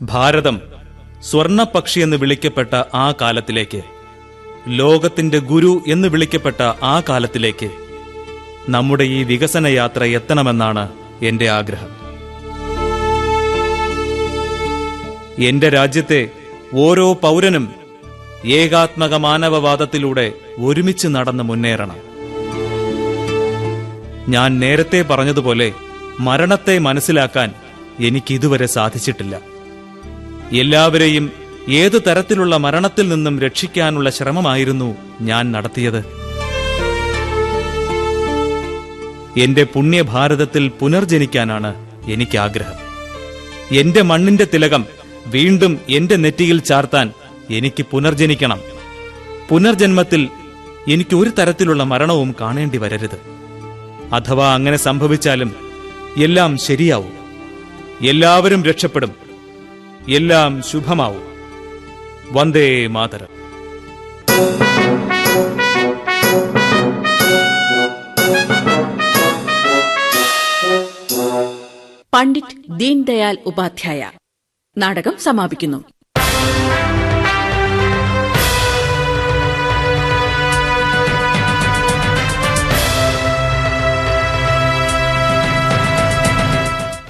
ഭാരതം സ്വർണപക്ഷി എന്ന് വിളിക്കപ്പെട്ട ആ കാലത്തിലേക്ക് ലോകത്തിന്റെ ഗുരു എന്ന് വിളിക്കപ്പെട്ട ആ കാലത്തിലേക്ക് നമ്മുടെ ഈ വികസന യാത്ര എത്തണമെന്നാണ് എന്റെ ആഗ്രഹം. എന്റെ രാജ്യത്തെ ഓരോ പൗരനും ഏകാത്മക മാനവവാദത്തിലൂടെ ഒരുമിച്ച് നടന്ന് മുന്നേറണം. ഞാൻ നേരത്തെ പറഞ്ഞതുപോലെ മരണത്തെ മനസ്സിലാക്കാൻ എനിക്കിതുവരെ സാധിച്ചിട്ടില്ല. എല്ലാവരെയും ഏതു തരത്തിലുള്ള മരണത്തിൽ നിന്നും രക്ഷിക്കാനുള്ള ശ്രമമായിരുന്നു ഞാൻ നടത്തിയത്. എന്റെ പുണ്യഭാരതത്തിൽ പുനർജനിക്കാനാണ് എനിക്ക് ആഗ്രഹം എന്റെ മണ്ണിന്റെ തിലകം വീണ്ടും എന്റെ നെറ്റിയിൽ ചാർത്താൻ എനിക്ക് പുനർജനിക്കണം. പുനർജന്മത്തിൽ എനിക്ക് ഒരു തരത്തിലുള്ള മരണവും കാണേണ്ടി വരരുത്. അഥവാ അങ്ങനെ സംഭവിച്ചാലും എല്ലാം ശരിയാവും. എല്ലാവരും രക്ഷപ്പെടും. എല്ലാം ശുഭമാവും. വന്ദേ മാതരം. പണ്ഡിറ്റ് ദീൻദയാൽ ഉപാധ്യായ. നാടകം സമാപിക്കുന്നു.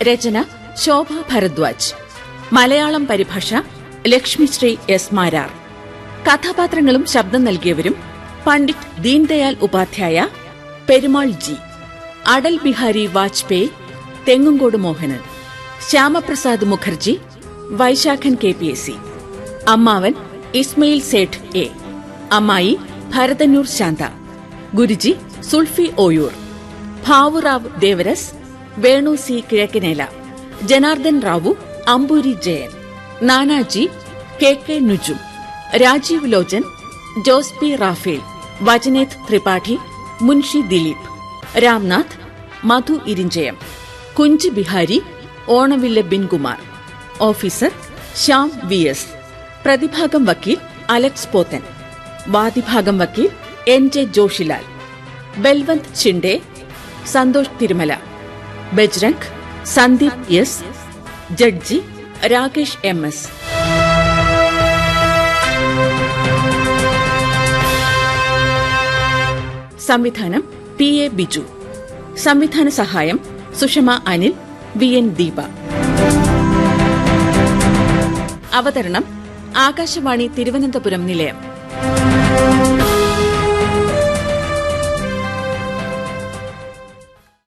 രചന ശോഭ ഭരദ്വാജ്. മലയാളം പരിഭാഷ ലക്ഷ്മിശ്രീ എസ് മാരാർ. കഥാപാത്രങ്ങളും ശബ്ദം നൽകിയവരും Pandit Deendayal Upadhyaya Perumal G Atal Bihari Vajpayee Thengumcode Mohanan Shyamaprasad Mukherjee Vaisakhan K P S C അമ്മാവൻ ഇസ്മയിൽ സേഠ് എ അമ്മായി Bharathannoor Shantha Guruji Sulfi Oyoor Bhaurao Deoras Venu C Kizhakkanela Janardhan Rao Amboori Jayan Nanaji K K Nuju Rajiv Lochan Jose P Raphael Vajneth Tripathi Munshi Dileep Ramnath Madhu Irinchayam Kunj Bihari Onavilla Binkumar officer Shyam V S പ്രതിഭാഗം വക്കീൽ Alex Pothan വാദിഭാഗം വക്കീൽ N J Joshilal Balwant Chinde Santhosh Thirumala Bajrang Sandeep S judge Rakesh M S. സംവിധാനം P A Biju. സംവിധാന സഹായം Sushama Anil V N Deepa. അവതരണം ആകാശവാണി തിരുവനന്തപുരം നിലയം.